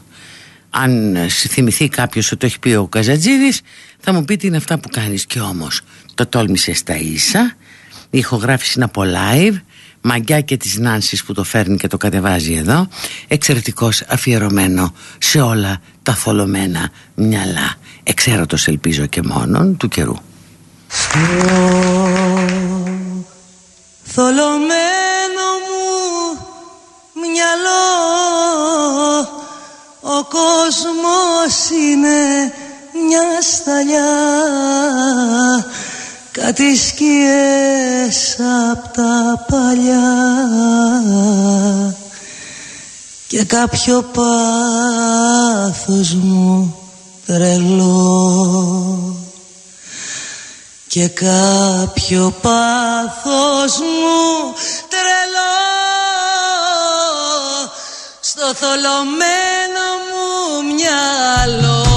Αν θυμηθεί κάποιος ότι το έχει πει ο Καζατζίδης θα μου πει τι είναι αυτά που κάνεις και όμως. Το τόλμησες στα ίσα. Η ηχογράφηση είναι από live. Μαγκιά και της Νάνσης που το φέρνει και το κατεβάζει εδώ. Εξαιρετικός αφιερωμένο σε όλα τα θολωμένα μυαλά. Εξαίρετος ελπίζω και μόνον του καιρού.
Στο θολωμένο μου μυαλό ο κόσμος είναι μια σταλιά. Κάτι σκιές απ' τα παλιά. Και κάποιο πάθος μου τρελό. Και κάποιο πάθος μου τρελό. Στο θολωμένο μου μυαλό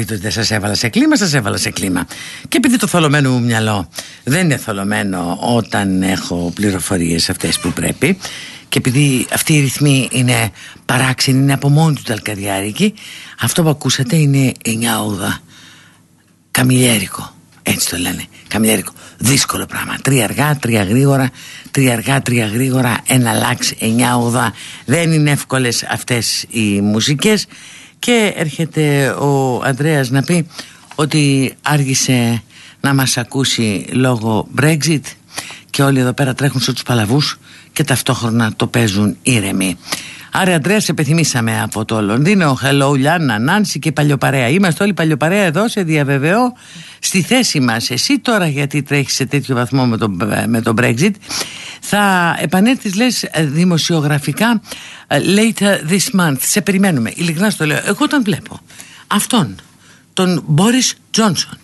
πείτε ότι δεν σας έβαλα σε κλίμα, σας έβαλα σε κλίμα. Και επειδή το θολωμένο μου μυαλό δεν είναι θολωμένο όταν έχω πληροφορίες αυτές που πρέπει, και επειδή αυτή η ρυθμή είναι παράξενη, είναι από μόνη του ταλκαδιάρικη, αυτό που ακούσατε είναι ογδα Καμιλιέρικο. Έτσι το λένε. Καμιλιέρικο. Δύσκολο πράγμα. Τρία αργά, τρία γρήγορα, τρία αργά, τρία γρήγορα, ένα λάξ, ογδα Δεν είναι εύκολες αυτές οι μουσικές. Και έρχεται ο Ανδρέας να πει ότι άργησε να μας ακούσει λόγω Brexit και όλοι εδώ πέρα τρέχουν στους παλαβούς και ταυτόχρονα το παίζουν ήρεμοι. Άρα, Αντρέας, σε πεθυμίσαμε από το Λονδίνο. Hello, Λιάννα, Νάνση και παλιοπαρέα. Είμαστε όλοι παλιοπαρέα εδώ, σε διαβεβαιώ στη θέση μας. Εσύ τώρα, γιατί τρέχεις σε τέτοιο βαθμό με τον με το Brexit, θα επανέλθεις, λες, δημοσιογραφικά ε, later this month. Σε περιμένουμε. Ειλικρινά το λέω. Εγώ όταν βλέπω αυτόν, τον Μπόρι Τζόνσον,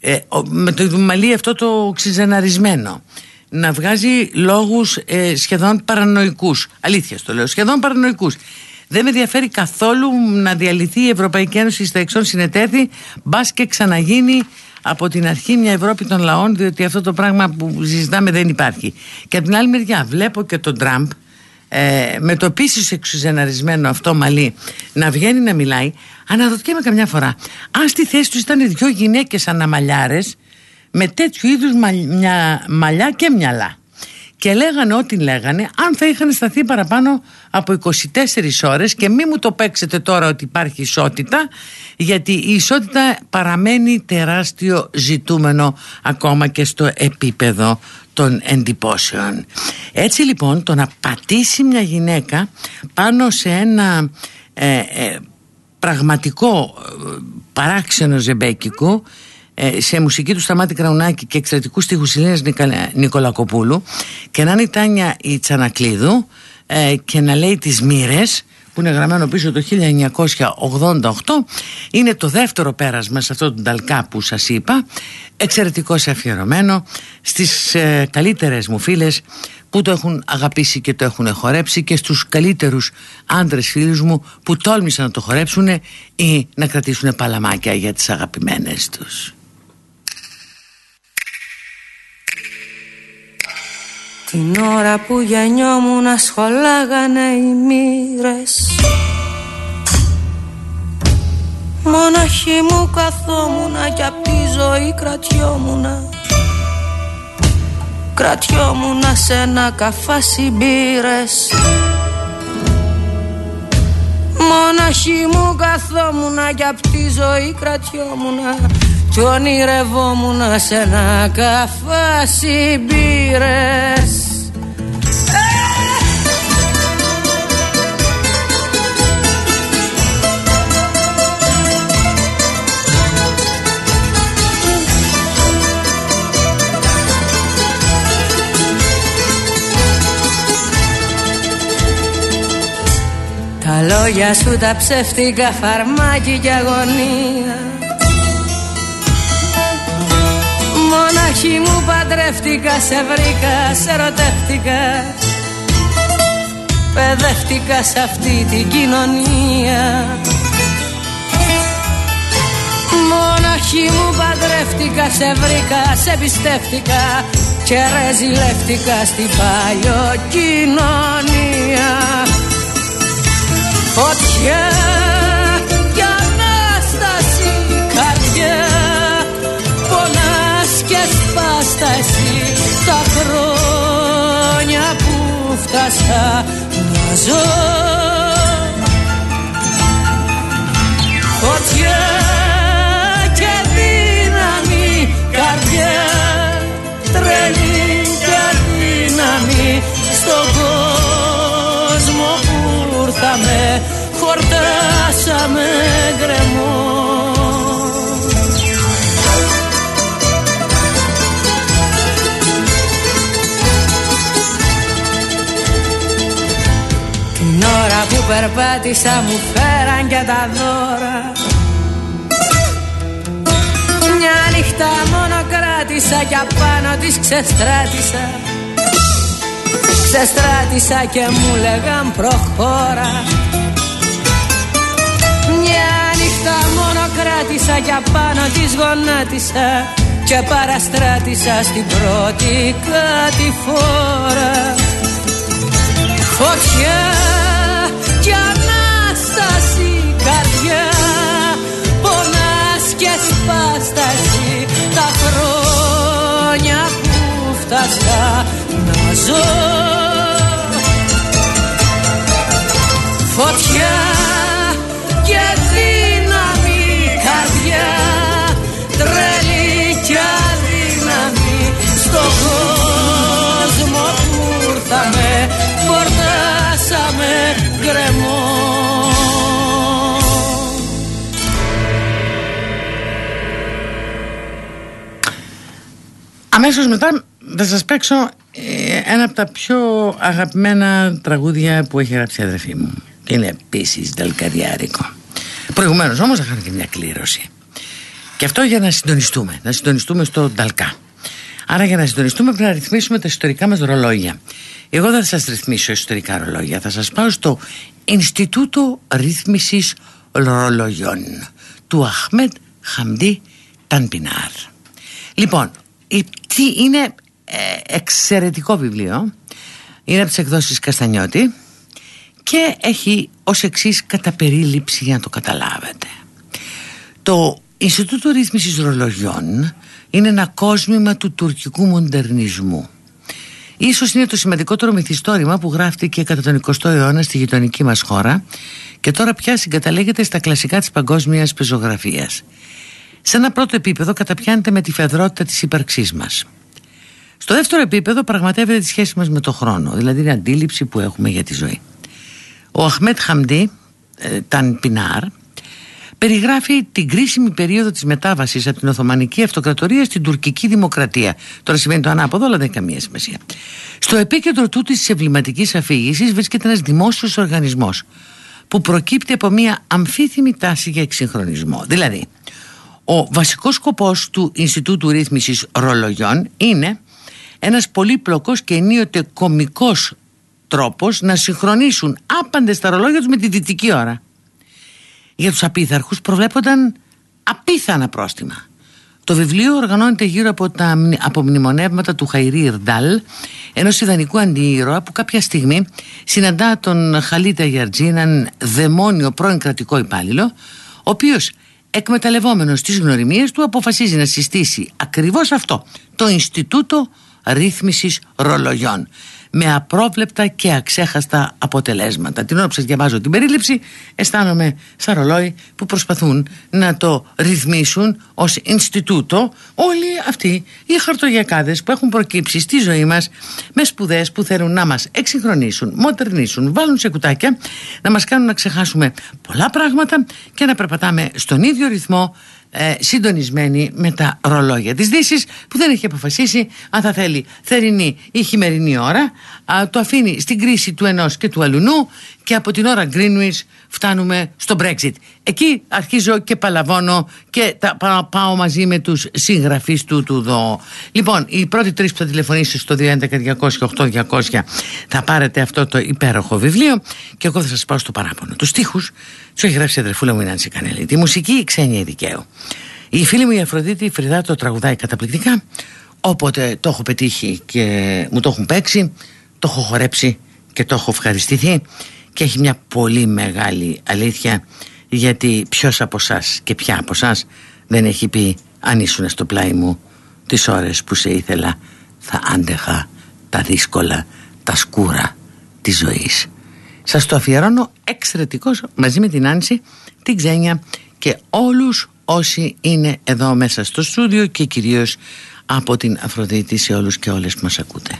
ε, με το μαλλί αυτό το ξυζεναρισμένο να βγάζει λόγους ε, σχεδόν παρανοϊκούς. Αλήθεια το λέω, σχεδόν παρανοϊκούς. Δεν με ενδιαφέρει καθόλου να διαλυθεί η Ευρωπαϊκή Ένωση στα εξών συνετέθη μπας και ξαναγίνει από την αρχή μια Ευρώπη των λαών διότι αυτό το πράγμα που συζητάμε δεν υπάρχει. Και από την άλλη μεριά βλέπω και τον Τραμπ ε, με το επίσης εξουζεναρισμένο αυτό μαλλί να βγαίνει να μιλάει αναρωτιέμαι καμιά φορά αν στη θέση τους ήταν δύο γυναίκες αναμαλιάρες με τέτοιου είδους μαλλιά και μυαλά. Και λέγανε ό,τι λέγανε αν θα είχαν σταθεί παραπάνω από 24 ώρες και μη μου το παίξετε τώρα ότι υπάρχει ισότητα γιατί η ισότητα παραμένει τεράστιο ζητούμενο ακόμα και στο επίπεδο των εντυπώσεων. Έτσι λοιπόν το να πατήσει μια γυναίκα πάνω σε ένα ε, ε, πραγματικό ε, παράξενο ζεμπέκικο ε, σε μουσική του Σταμάτη Κραουνάκη και εξαιρετικούς στίχους Ελένης Νικολακοπούλου και να είναι η Τάνια η Τσανακλείδου ε, και να λέει τις μοίρες που είναι γραμμένο πίσω το 1988 είναι το δεύτερο πέρασμα σε αυτό το νταλκά που σας είπα εξαιρετικό αφιερωμένο στις ε, καλύτερες μου φίλες που το έχουν αγαπήσει και το έχουν χορέψει και στους καλύτερους άντρες φίλους μου που τόλμησαν να το χορέψουν ή να κρατήσουν παλαμάκια για τις αγαπημένες τους.
Την ώρα που γεννιόμουν σχολάγανε οι μοίρες. Μοναχή μου καθόμουνα και απ' τη ζωή κρατιόμουνα. Κρατιόμουνα σε ένα καφάσι μπύρες Μοναχή μου καθόμουνα και απ' τη ζωή κρατιόμουνα κι ονειρευόμουν σε ένα καφάσι μπύρες Τα λόγια σου τα ψεύτικα φαρμάκι και αγωνία Μοναχή μου παντρεύτηκα, σε βρήκα, σε ερωτεύτηκα Παιδεύτηκα σε αυτή την κοινωνία. Μοναχή μου παντρεύτηκα, σε βρήκα, σε πιστεύτηκα Και ρεζιλεύτηκα στην παλιό κοινωνία. Φωτιά και σπάστα εσύ τα χρόνια που φτάσα να ζω. Φωτιά και δύναμη καρδιά τρελή και δύναμη στον κόσμο που ήρθαμε χορτάσαμε γκρεμό περπάτησα μου φέραν και τα δώρα. Μια νύχτα μόνο κράτησα και απάνω της ξεστράτησα. Ξεστράτησα και μου λέγαν προχώρα. Μια νύχτα μόνο κράτησα και απάνω της γονάτισα Και παραστράτησα στην πρώτη κατηφόρα Φωτιά φτάσα να ζω. Φωτιά και δύναμη καρδιά Τρελή και αδύναμη στον κόσμο που ήρθαμε Φορτάσαμε γκρεμό.
Αμέσως μετά θα σας παίξω ε, ένα από τα πιο αγαπημένα τραγούδια που έχει γράψει η αδερφή μου. Και είναι επίσης δελκαριάρικο προηγουμένως όμως θα κάνω και μια κλήρωση. Και αυτό για να συντονιστούμε. Να συντονιστούμε στο Νταλκά. Άρα για να συντονιστούμε πρέπει να ρυθμίσουμε τα ιστορικά μας ρολόγια. Εγώ δεν θα σας ρυθμίσω ιστορικά ρολόγια. Θα σας πάω στο Ινστιτούτο Ρύθμισης Ρολογιών του Αχμέτ Χαμντή Τανπινάρ. Λοιπόν τι είναι ε, εξαιρετικό βιβλίο είναι από τις εκδόσεις Καστανιώτη και έχει ως εξής κατά περίληψη για να το καταλάβετε το Ινστιτούτο Ρύθμισης Ρολογιών είναι ένα κόσμημα του τουρκικού μοντερνισμού Ίσως είναι το σημαντικότερο μυθιστόρημα που γράφτηκε κατά τον 20ο αιώνα στη γειτονική μας χώρα και τώρα πια συγκαταλέγεται στα κλασικά της παγκόσμιας πεζογραφίας. Σε ένα πρώτο επίπεδο καταπιάνεται με τη φεδρότητα της ύπαρξής μας. Στο δεύτερο επίπεδο πραγματεύεται τη σχέση μας με το χρόνο, δηλαδή την αντίληψη που έχουμε για τη ζωή. Ο Αχμέτ Χαμντή, ε, Ταν Πινάρ, περιγράφει την κρίσιμη περίοδο της μετάβασης από την Οθωμανική Αυτοκρατορία στην τουρκική δημοκρατία. Τώρα σημαίνει το ανάποδο, αλλά δεν έχει καμία σημασία. Στο επίκεντρο τούτης της εμβληματικής αφήγησης βρίσκεται ένας δημόσιος οργανισμός που προκύπτει από μια αμφίθυμη τάση για εξυγχρονισμό. Δηλαδή, ο βασικός σκοπός του Ινστιτούτου Ρύθμισης Ρολογιών είναι ένας πολύπλοκος και ενίοτε κομικός τρόπος να συγχρονίσουν άπαντες τα ρολόγια τους με τη δυτική ώρα. Για τους απίθαρχους προβλέπονταν απίθανα πρόστιμα. Το βιβλίο οργανώνεται γύρω από τα απομνημονεύματα του Χαϊρή Ιρντάλ, ενός ιδανικού αντίηρωα που κάποια στιγμή συναντά τον Χαλίτα Γιαρτζή, έναν δαιμόνιο πρώην κρατικό υπάλληλο, ο οποίος εκμεταλλευόμενος τις γνωριμίες του αποφασίζει να συστήσει ακριβώς αυτό, το Ινστιτούτο Ρύθμισης Ρολογιών με απρόβλεπτα και αξέχαστα αποτελέσματα. Την ώρα που σας διαβάζω την περίληψη αισθάνομαι σαν ρολόι που προσπαθούν να το ρυθμίσουν ως Ινστιτούτο όλοι αυτοί οι χαρτογιακάδες που έχουν προκύψει στη ζωή μας με σπουδές που θέλουν να μας εξυγχρονίσουν, μοντερνίσουν, βάλουν σε κουτάκια να μας κάνουν να ξεχάσουμε πολλά πράγματα και να περπατάμε στον ίδιο ρυθμό ε, συντονισμένη με τα ρολόγια της Δύσης που δεν έχει αποφασίσει αν θα θέλει θερινή ή χειμερινή ώρα. Το αφήνει στην κρίση του ενός και του αλουνού και από την ώρα Greenwich φτάνουμε στο Brexit εκεί αρχίζω και παλαβώνω και τα πάω μαζί με τους συγγραφείς του του δω λοιπόν οι πρώτοι τρεις που θα τηλεφωνήσουν στο 211-200-8200 θα πάρετε αυτό το υπέροχο βιβλίο και εγώ θα σας πάω στο παράπονο τους στίχους του έχει γράψει η αδερφούλα μου η Νάνση Κανέλη τη μουσική η Ξένια Δικαίου η φίλη μου η Αφροδίτη η Φρυδά το τραγουδάει καταπληκτικά όποτε το έχω πετύχει και μου το έχουν παίξει το έχω χορέψει και το έχω ευχαριστηθεί και έχει μια πολύ μεγάλη αλήθεια γιατί ποιος από εσάς και ποια από εσάς δεν έχει πει αν ήσουν στο πλάι μου τις ώρες που σε ήθελα θα άντεχα τα δύσκολα, τα σκούρα της ζωής. Σας το αφιερώνω εξαιρετικός μαζί με την Άνση, την Ξένια και όλους όσοι είναι εδώ μέσα στο στούντιο και κυρίως από την Αφροδίτη σε όλους και όλες που μας ακούτε.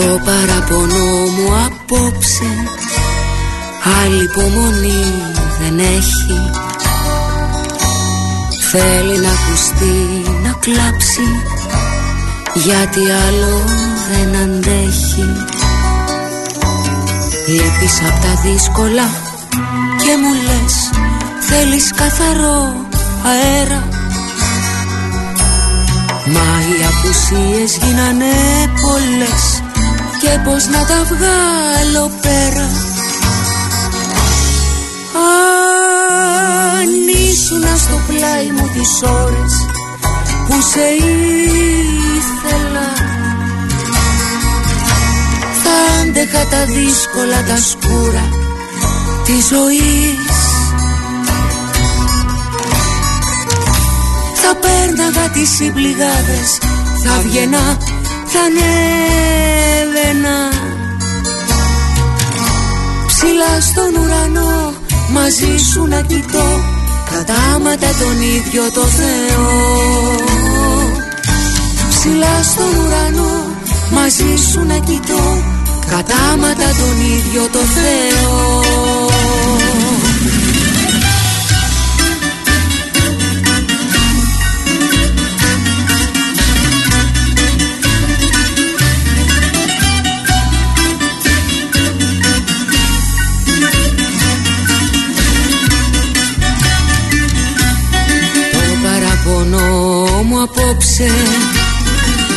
Το παραπονό μου απόψε. Άλλη υπομονή δεν έχει. Θέλει να ακουστεί, να κλάψει. Γιατί άλλο δεν αντέχει. Λείπεις απ' τα δύσκολα και μου λες Θέλεις καθαρό αέρα Μα οι απουσίες γίνανε πολλές και πως να τα βγάλω πέρα. Αν ήσουν στο πλάι μου τις ώρες που σε ήθελα Θα άντεχα τα δύσκολα τα σκούρα της ζωής. Θα πέρναγα τις συμπληγάδες Θα βγαίνα θα ανέβαινα Ψηλά στον ουρανό μαζί σου να κοιτώ. Κατάματα τον ίδιο το Θεό. Ψηλά στον ουρανό μαζί σου να κοιτώ. Κατάματα τον ίδιο το Θεό απόψε.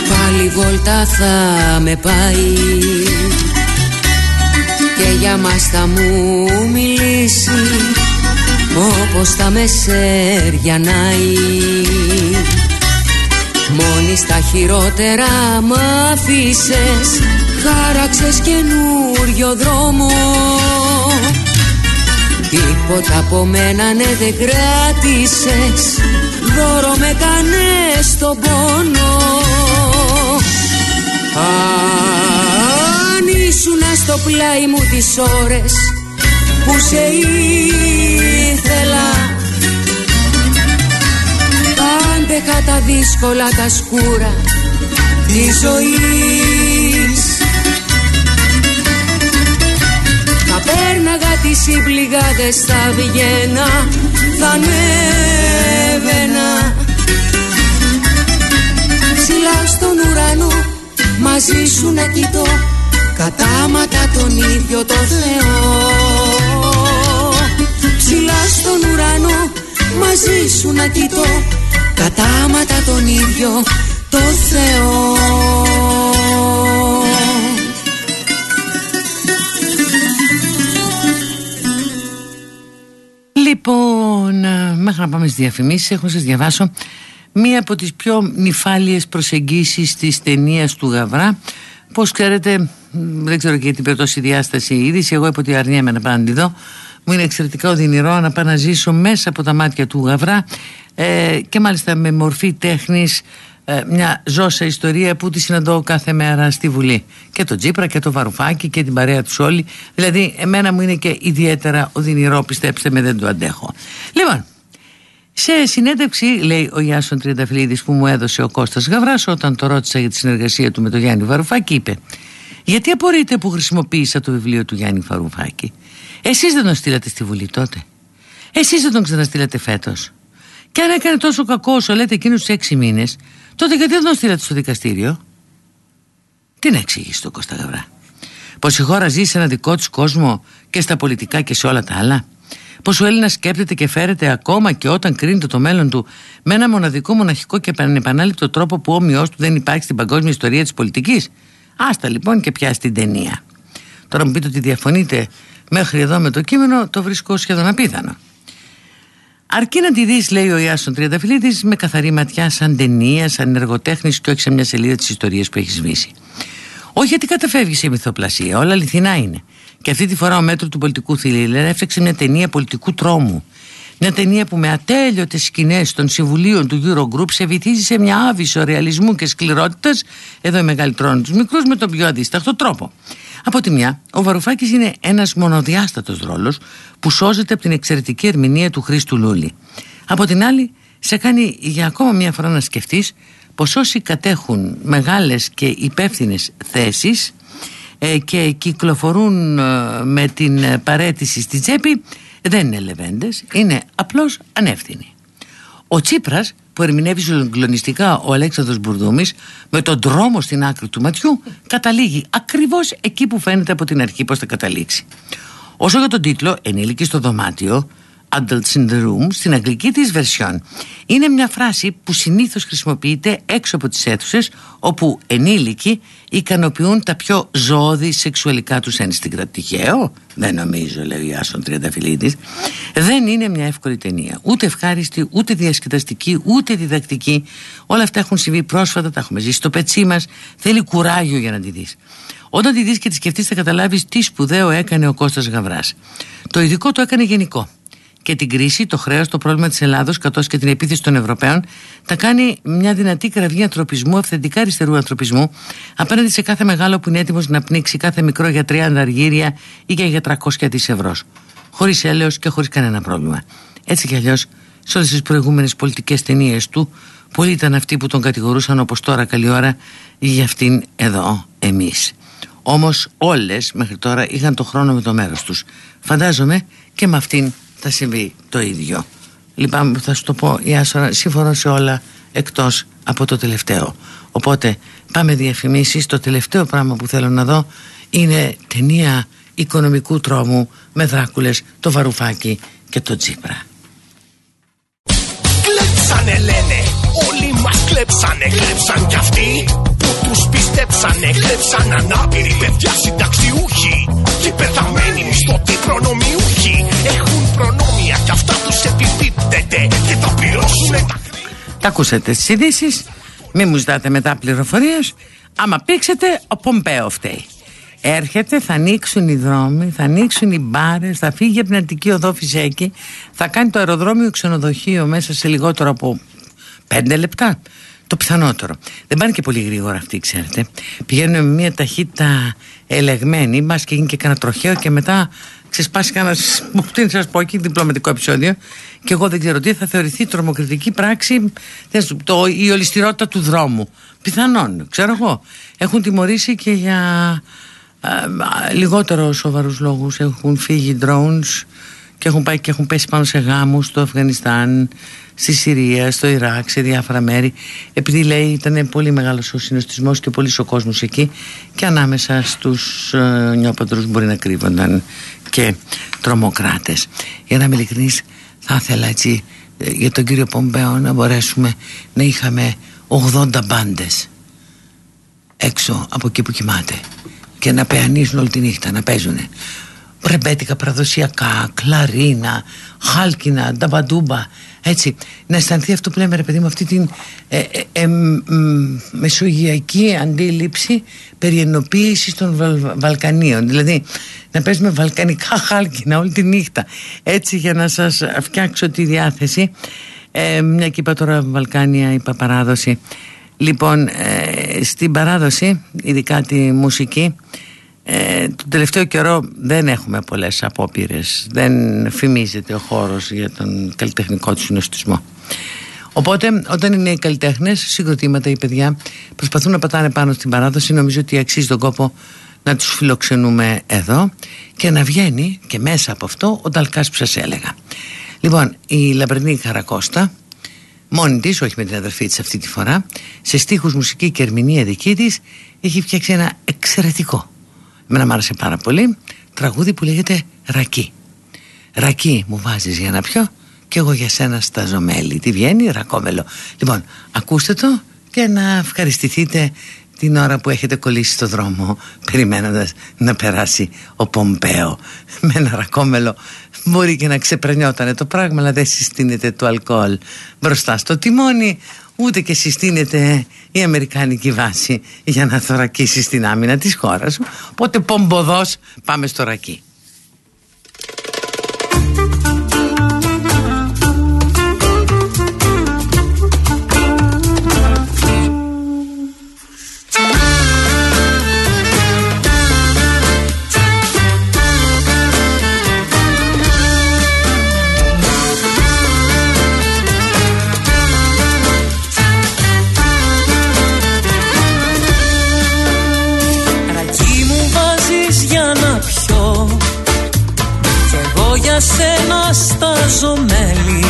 Πάλι βόλτα θα με πάει. Και για μας θα μου μιλήσει Όπως τα μεσέριανάει Μόνη στα χειρότερα μ' αφήσες Χάραξες καινούριο δρόμο. Τίποτα από μένα ναι δεν κράτησες δώρο με κάνες τον πόνο. Αν ήσουν στο πλάι μου τις ώρες που σε ήθελα. Πάντεχα τα δύσκολα τα σκούρα της ζωής. Θα πέρναγα τις συμπληγάδες θα βγαίνα θα ανέβαινα Ψηλά στον ουρανό μαζί σου να κοιτώ. Κατάματα τον ίδιο το Θεό. Ψηλά στον ουρανό μαζί σου να κοιτώ. Κατάματα τον ίδιο το Θεό
μέχρι να πάμε στις διαφημίσεις έχω να σας διαβάσω μία από τις πιο νυφάλιες προσεγγίσεις της ταινίας του Γαβρά Πώς ξέρετε, δεν ξέρω και την περτώση διάσταση η είδηση Εγώ ότι αρνιέμαι να πάω να τη δω Μου είναι εξαιρετικά οδυνηρό να πάω να ζήσω μέσα από τα μάτια του Γαβρά ε, Και μάλιστα με μορφή τέχνης ε, μια ζώσα ιστορία που τη συναντώ κάθε μέρα στη Βουλή. Και το Τζίπρα και το Βαρουφάκι και την παρέα τους όλοι. Δηλαδή, εμένα μου είναι και ιδιαίτερα οδυνηρό, πιστέψτε με, δεν το αντέχω. Λοιπόν, σε συνέντευξη, λέει ο Ιάσον Τριανταφυλλίδης που μου έδωσε ο Κώστας Γαβράς όταν το ρώτησα για τη συνεργασία του με τον Γιάννη Βαρουφάκη, είπε «Γιατί απορείτε που χρησιμοποίησα το βιβλίο του Γιάννη Βαρουφάκη; Εσείς δεν τον στείλατε στη Βουλή τότε. Εσείς δεν τον ξαναστείλατε φέτος. Και αν έκανε τόσο κακό όσο λέτε εκείνους τους έξι μήνες, τότε γιατί δεν τον στείλατε στο δικαστήριο; Τι να εξηγήσει το Κώστα Γαβρά. Πως η χώρα ζει σε ένα δικό της κόσμο και στα πολιτικά και σε όλα τα άλλα. Πως ο Έλληνας σκέπτεται και φέρεται ακόμα και όταν κρίνεται το μέλλον του με ένα μοναδικό, μοναχικό και επαναληπτό τρόπο που όμοιός του δεν υπάρχει στην παγκόσμια ιστορία της πολιτικής. Άστα λοιπόν και πιάσει την ταινία. Τώρα μου πείτε ότι διαφωνείτε μέχρι εδώ με το κείμενο, το βρίσκω σχεδόν απίθανο. Αρκεί να τη δεις, λέει ο Ιάσον Τριανταφυλλίδης, με καθαρή ματιά, σαν ταινία, σαν εργοτέχνης και όχι σε μια σελίδα της ιστορίας που έχεις σβήσει. Όχι γιατί καταφεύγεις σε μυθοπλασία, όλα αληθινά είναι. Και αυτή τη φορά ο μέτρος του πολιτικού θηλύλερα έφτιαξε μια ταινία πολιτικού τρόμου. Μια ταινία που με ατέλειωτες σκηνές των συμβουλίων του Eurogroup σε βυθίζει σε μια άβυσο ρεαλισμού και σκληρότητας, εδώ οι μεγάλοι τρώνε τους μικρούς, με τον πιο αδίσταχτο τρόπο. Από τη μια, ο Βαρουφάκης είναι ένας μονοδιάστατος ρόλος που σώζεται από την εξαιρετική ερμηνεία του Χρήστου Λούλη. Από την άλλη, σε κάνει για ακόμα μια φορά να σκεφτείς πως όσοι κατέχουν μεγάλες και υπεύθυνες θέσεις ε, και κυκλοφορούν ε, με την παρέτηση στη τσέπη δεν είναι λεβέντες, είναι απλώς ανεύθυνοι. Ο Τσίπρας που ερμηνεύει συγκλονιστικά ο Αλέξανδρος Μπουρδούμης με τον δρόμο στην άκρη του ματιού καταλήγει ακριβώς εκεί που φαίνεται από την αρχή πως θα καταλήξει. Όσο για τον τίτλο «Ενήλικη στο δωμάτιο» Adults in the Room στην αγγλική της βερσιόν είναι μια φράση που συνήθως χρησιμοποιείται έξω από τις αίθουσες όπου ενήλικοι ικανοποιούν τα πιο ζώδη σεξουαλικά τους ένστικτα. Τυχαίο, δεν νομίζω λέει ο Ιάσον Τριανταφυλλίδης δεν είναι μια εύκολη ταινία. Ούτε ευχάριστη, ούτε διασκεδαστική, ούτε διδακτική. Όλα αυτά έχουν συμβεί πρόσφατα, τα έχουμε ζήσει στο πετσί μας. Θέλει κουράγιο για να τη δεις. Όταν τη δεις και τη σκεφτείς θα καταλάβεις τι σπουδαίο έκανε ο Κώστας Γαβράς. Το ειδικό το έκανε γενικό και την κρίση, το χρέος, το πρόβλημα της Ελλάδος καθώς και την επίθεση των Ευρωπαίων, θα κάνει μια δυνατή κραυγή ανθρωπισμού, αυθεντικά αριστερού ανθρωπισμού, απέναντι σε κάθε μεγάλο που είναι έτοιμος να πνίξει κάθε μικρό για 30 αργύρια ή και για 300 της ευρώς. Χωρίς έλεος και χωρίς κανένα πρόβλημα. Έτσι κι αλλιώς, σε όλες τις προηγούμενες πολιτικές ταινίες του, πολλοί ήταν αυτοί που τον κατηγορούσαν όπως τώρα καλή ώρα για αυτήν εδώ εμείς. Όμως όλες μέχρι τώρα είχαν το χρόνο με το μέρος τους. Φαντάζομαι και με αυτήν θα συμβεί το ίδιο. Λυπάμαι που θα σου το πω η Άσορα σύμφωνα σε όλα εκτός από το τελευταίο. Οπότε πάμε διαφημίσεις. Το τελευταίο πράγμα που θέλω να δω είναι ταινία οικονομικού τρόμου με δράκουλες, το Βαρουφάκι και το Τσίπρα.
Κλέψανε λένε, όλοι μας κλέψανε, κλέψαν κι αυτοί που τους πιστέψανε, κλέψαν ανάπηροι παιδιά συνταξιούχοι και πεθαμένοι μισθωτοί προνομιούχοι έχουν προνόμια κι αυτά τους επιπίπτεται και θα πληρώσουν τα
Τα ακούσατε τις ειδήσεις, μην μου ζητάτε μετά πληροφορίες, άμα πήξετε ο Πομπέο φταίει. Έρχεται, θα ανοίξουν οι δρόμοι, θα ανοίξουν οι μπάρες, θα φύγει από την Αττική Οδό Φυσέκη, θα κάνει το αεροδρόμιο ξενοδοχείο μέσα σε λιγότερο από πέντε λεπτά. Το πιθανότερο. Δεν πάνε και πολύ γρήγορα αυτοί, ξέρετε. Πηγαίνουν με μια ταχύτητα ελεγμένη, μπας και γίνει και κανένα τροχαίο και μετά ξεσπάσει κανένας. <laughs> Τι να σας πω εκεί, διπλωματικό επεισόδιο. Και εγώ δεν ξέρω τι θα θεωρηθεί τρομοκρατική πράξη το, η ολιστηρότητα του δρόμου. Πιθανόν, ξέρω εγώ. Έχουν τιμωρήσει και για λιγότερο σοβαρούς λόγους. Έχουν φύγει drones και έχουν πάει και έχουν πέσει πάνω σε γάμους στο Αφγανιστάν, στη Συρία, στο Ιράκ, σε διάφορα μέρη. Επειδή λέει ήταν πολύ μεγάλος ο συνοστισμός και πολύς ο κόσμος εκεί και ανάμεσα στους ε, νιόπατρους μπορεί να κρύβονταν και τρομοκράτες. Για να είμαι ειλικρινής θα ήθελα έτσι ε, για τον κύριο Πομπέο να μπορέσουμε να είχαμε 80 μπάντες έξω από εκεί που κοιμάται και να πεανίζουν όλη τη νύχτα, να παίζουν ρεμπέτικα παραδοσιακά, κλαρίνα, χάλκινα, νταμπαντούμπα. Έτσι, να αισθανθεί αυτό που λέμε ρε παιδί μου, αυτή την ε, ε, ε μεσογειακή αντίληψη περί ενοποίησης των Βαλκανίων. Δηλαδή, να παίζουμε βαλκανικά χάλκινα όλη τη νύχτα. Έτσι, για να σας φτιάξω τη διάθεση. Ε, μια και είπα τώρα Βαλκάνια, είπα παράδοση. Λοιπόν, ε, στην παράδοση, ειδικά τη μουσική, ε, τον τελευταίο καιρό δεν έχουμε πολλές απόπειρες. δεν φημίζεται ο χώρος για τον καλλιτεχνικό του συνοστισμό. Οπότε όταν είναι οι καλλιτέχνες συγκροτήματα οι παιδιά προσπαθούν να πατάνε πάνω στην παράδοση. Νομίζω ότι αξίζει τον κόπο να τους φιλοξενούμε εδώ και να βγαίνει και μέσα από αυτό ο Νταλκάς που σας έλεγα. Λοιπόν η Λαμπρινή Καρακώστα μόνη της, όχι με την αδερφή της αυτή τη φορά σε στίχους μουσική και ερμηνεία δική της έχει φτιάξει ένα εξαιρετικό Εμένα μου άρεσε πάρα πολύ. Τραγούδι που λέγεται Ρακί Ρακί μου βάζεις για να πιω Και εγώ για σένα στα ζωμέλη. Τι βγαίνει ρακόμελο. Λοιπόν ακούστε το και να ευχαριστηθείτε την ώρα που έχετε κολλήσει στο δρόμο περιμένοντας να περάσει ο Πομπέο. Με ένα ρακόμελο μπορεί και να ξεπερνιότανε το πράγμα αλλά δεν συστήνεται το αλκοόλ. Μπροστά στο τιμόνι ούτε και συστήνεται η Αμερικάνικη βάση για να θωρακίσει στην άμυνα της χώρας μου οπότε πομποδός πάμε στο ρακί
στάζω μέλη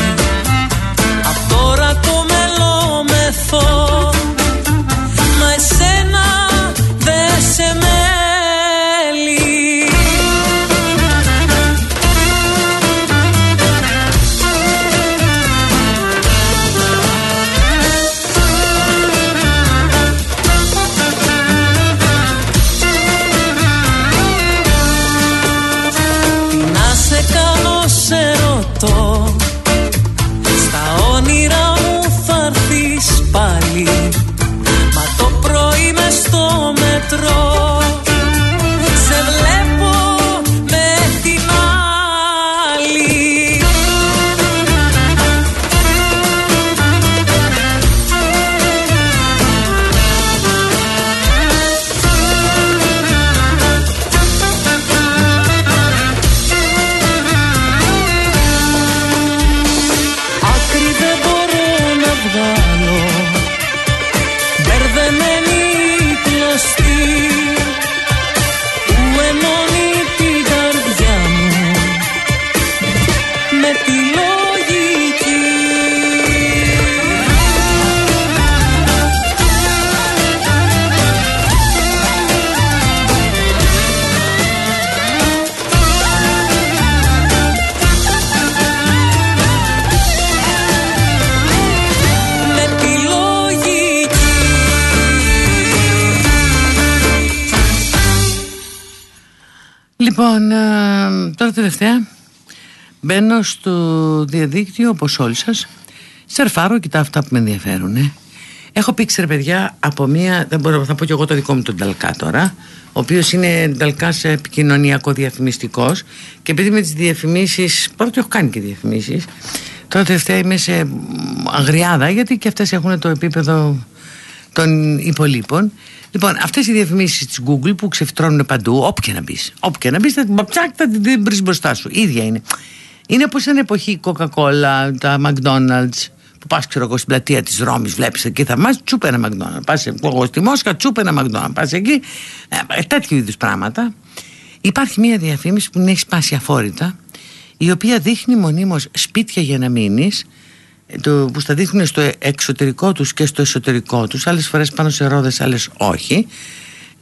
μπαίνω στο διαδίκτυο όπως όλοι σας σερφάρω, κοιτάω αυτά που με ενδιαφέρουν έχω πει ρε παιδιά από μία, δεν μπορώ θα πω και εγώ το δικό μου τον Νταλκά τώρα ο οποίος είναι Νταλκάς επικοινωνιακό διαφημιστικός και επειδή με τις διαφημίσεις, πρώτα έχω κάνει και διαφημίσεις τώρα τελευταία είμαι σε αγριάδα γιατί και αυτές έχουν το επίπεδο
των υπολείπων. Λοιπόν, αυτές οι διαφημίσεις της Google που ξεφυτρώνουν παντού, όπου και να μπεις. Όπου και να μπεις, θα, θα την βρεις μπροστά σου. ίδια είναι. Είναι όπως στην εποχή Coca-Cola, τα McDonald's, που πας, ξέρω εγώ, στην πλατεία της Ρώμης, βλέπεις εκεί θα μάθει τσούπε ένα McDonald's. Πας εγώ στη Μόσχα, τσούπε ένα McDonald's. Πας εκεί. Ε, ε, τέτοιου είδους πράγματα. Υπάρχει μια διαφήμιση που έχει σπάσει αφόρητα, η οποία δείχνει μονίμως σπίτια για να μείνεις το, που στα δείχνουν στο εξωτερικό τους και στο εσωτερικό τους άλλες φορές πάνω σε ρόδες, άλλες όχι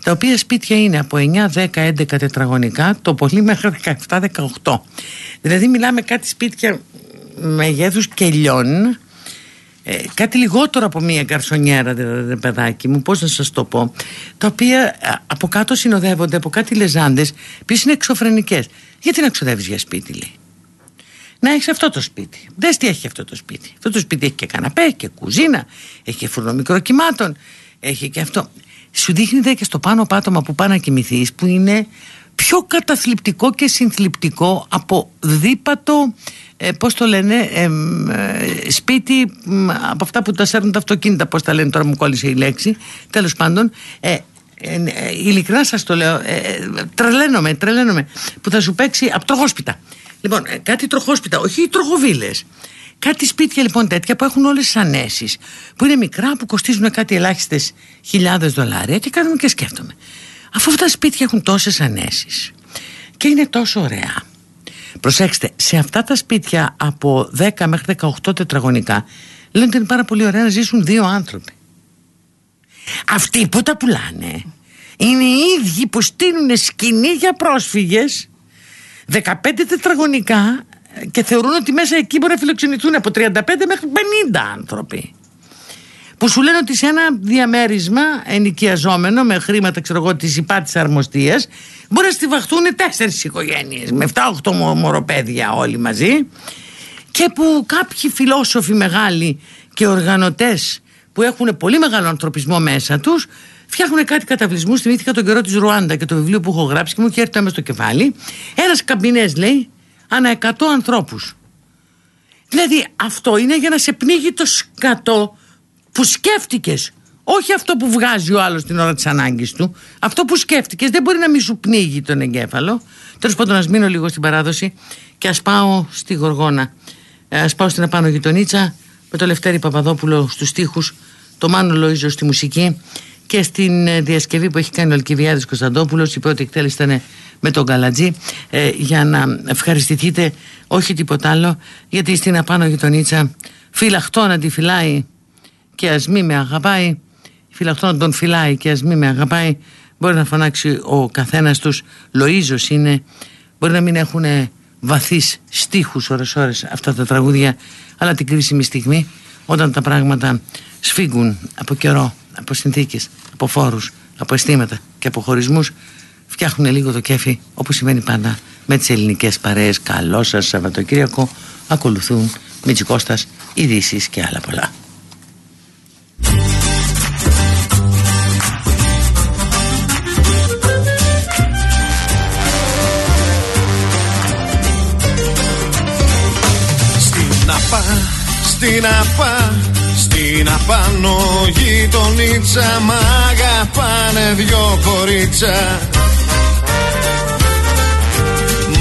τα οποία σπίτια είναι από 9, 10, 11 τετραγωνικά το πολύ μέχρι 17, 18 δηλαδή μιλάμε κάτι σπίτια μεγέθους κελιών ε, κάτι λιγότερο από μία καρσονιέρα δηλαδή παιδάκι μου πώς να σας το πω τα οποία από κάτω συνοδεύονται από κάτι λεζάντες που είναι εξωφρενικές γιατί να ξοδεύεις για σπίτι λέει; Να έχεις αυτό το σπίτι. Δες τι έχει αυτό το σπίτι. Αυτό το σπίτι έχει και καναπέ, και κουζίνα, έχει και φούρνο μικροκυμάτων, έχει και αυτό. Σου δείχνει δε και στο πάνω πάτωμα που πάνε να κοιμηθείς, που είναι πιο καταθλιπτικό και συνθλιπτικό από δίπατο ε, πώς το λένε ε, σπίτι από αυτά που τα σέρνουν τα αυτοκίνητα πώς τα λένε τώρα μου κόλλησε η λέξη τέλος πάντων ε, ε, ε ειλικρινά σας το λέω ε, ε, τρελαίνομαι, τρελαίνομαι που θα σου παίξει από τροχόσπιτα Λοιπόν, ε, κάτι τροχόσπιτα, όχι τροχοβίλες. Κάτι σπίτια λοιπόν τέτοια που έχουν όλες τις ανέσεις, που είναι μικρά, που κοστίζουν κάτι ελάχιστες χιλιάδες δολάρια και κάθομαι και σκέφτομαι. Αφού αυτά τα σπίτια έχουν τόσες ανέσεις και είναι τόσο ωραία. Προσέξτε, σε αυτά τα σπίτια από 10 μέχρι 18 τετραγωνικά λένε ότι είναι πάρα πολύ ωραία να ζήσουν δύο άνθρωποι. Αυτοί που τα πουλάνε είναι οι ίδιοι που στείλουν σκηνή για πρόσφυγες 15 τετραγωνικά και θεωρούν ότι μέσα εκεί μπορεί να φιλοξενηθούν από 35 μέχρι 50 άνθρωποι. Που σου λένε ότι σε ένα διαμέρισμα ενοικιαζόμενο με χρήματα ξέρω εγώ της υπάτης αρμοστίας μπορεί να στιβαχτούν τέσσερις οικογένειες με 7-8 μωροπαίδια όλοι μαζί και που κάποιοι φιλόσοφοι μεγάλοι και οργανωτές που έχουν πολύ μεγάλο ανθρωπισμό μέσα τους φτιάχνουν κάτι καταβλισμού. Θυμήθηκα τον καιρό της Ρουάντα και το βιβλίο που έχω γράψει και μου έχει έρθει στο κεφάλι. Ένας καμπινές λέει ανά 100 ανθρώπους. Δηλαδή αυτό είναι για να σε πνίγει το σκατό που σκέφτηκες. Όχι αυτό που βγάζει ο άλλος την ώρα της ανάγκης του. Αυτό που σκέφτηκες δεν μπορεί να μην σου πνίγει τον εγκέφαλο. Τέλος πάντων, ας μείνω λίγο στην παράδοση και ας πάω στη Γοργόνα. Α πάω στην απάνω γειτονίτσα με το Λευτέρη Παπαδόπουλο στους τοίχου, το Μάνο Λοίζο στη μουσική και στην ε, διασκευή που έχει κάνει ο Αλκιβιάδης Κωνσταντόπουλος η πρώτη εκτέλεση ήταν με τον Καλατζή. Ε, για να ευχαριστηθείτε όχι τίποτα άλλο γιατί στην απάνω γειτονίτσα φυλαχτό να τη φυλάει και ας μη με αγαπάει. Φυλαχτό να τον φυλάει και ας μη με αγαπάει. Μπορεί να φωνάξει ο καθένας τους Λοΐζος είναι. Μπορεί να μην έχουν βαθείς στίχους ώρες ώρες αυτά τα τραγούδια αλλά την κρίσιμη στιγμή όταν τα πράγματα σφίγγουν από καιρό από συνθήκες, από φόρους, από αισθήματα και από χωρισμούς φτιάχνουν λίγο το κέφι όπως σημαίνει πάντα με τις ελληνικές παρέες καλό σας Σαββατοκύριακο ακολουθούν Μητσικώστας, ειδήσεις και άλλα πολλά.
Στην ΑΠΑ, στην ΑΠΑ στην απάνω γειτονίτσα μ' αγαπάνε δυο κορίτσα.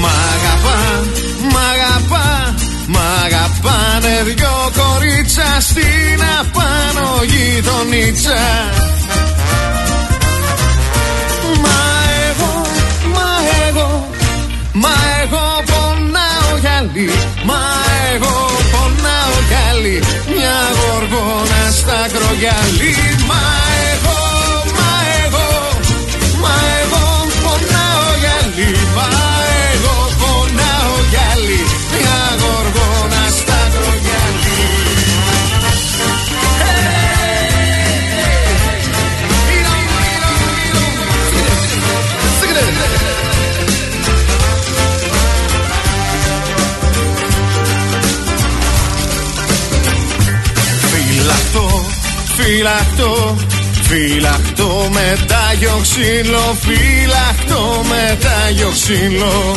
Μ' αγαπά, μ' αγαπά, μ' αγαπάνε δυο κορίτσα. Στην απάνω γειτονίτσα πονάω γυαλί Μα εγώ πονάω γυαλί μια γοργόνα στα κρογιαλί. Μα εγώ, μα εγώ, φυλαχτό Φυλαχτό με τα γιοξύλο Φυλαχτό με τα γιοξύλο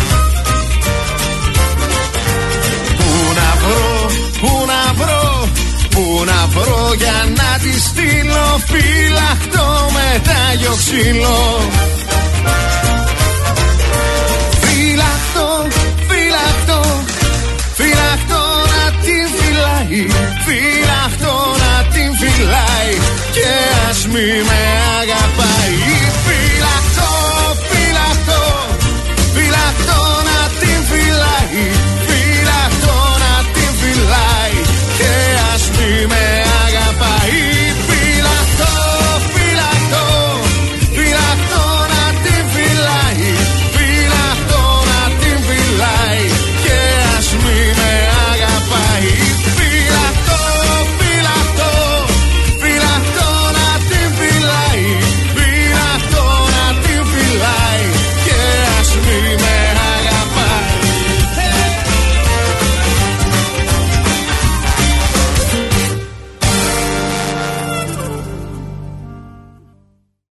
Πού να βρω, πού να βρω Πού να βρω για να τη στείλω φυλαχτό με τάγιο ξύλο Φυλαχτό, φυλαχτό, φυλαχτό να την φυλάει Φυλαχτό να την και ας μη με αγαπάει.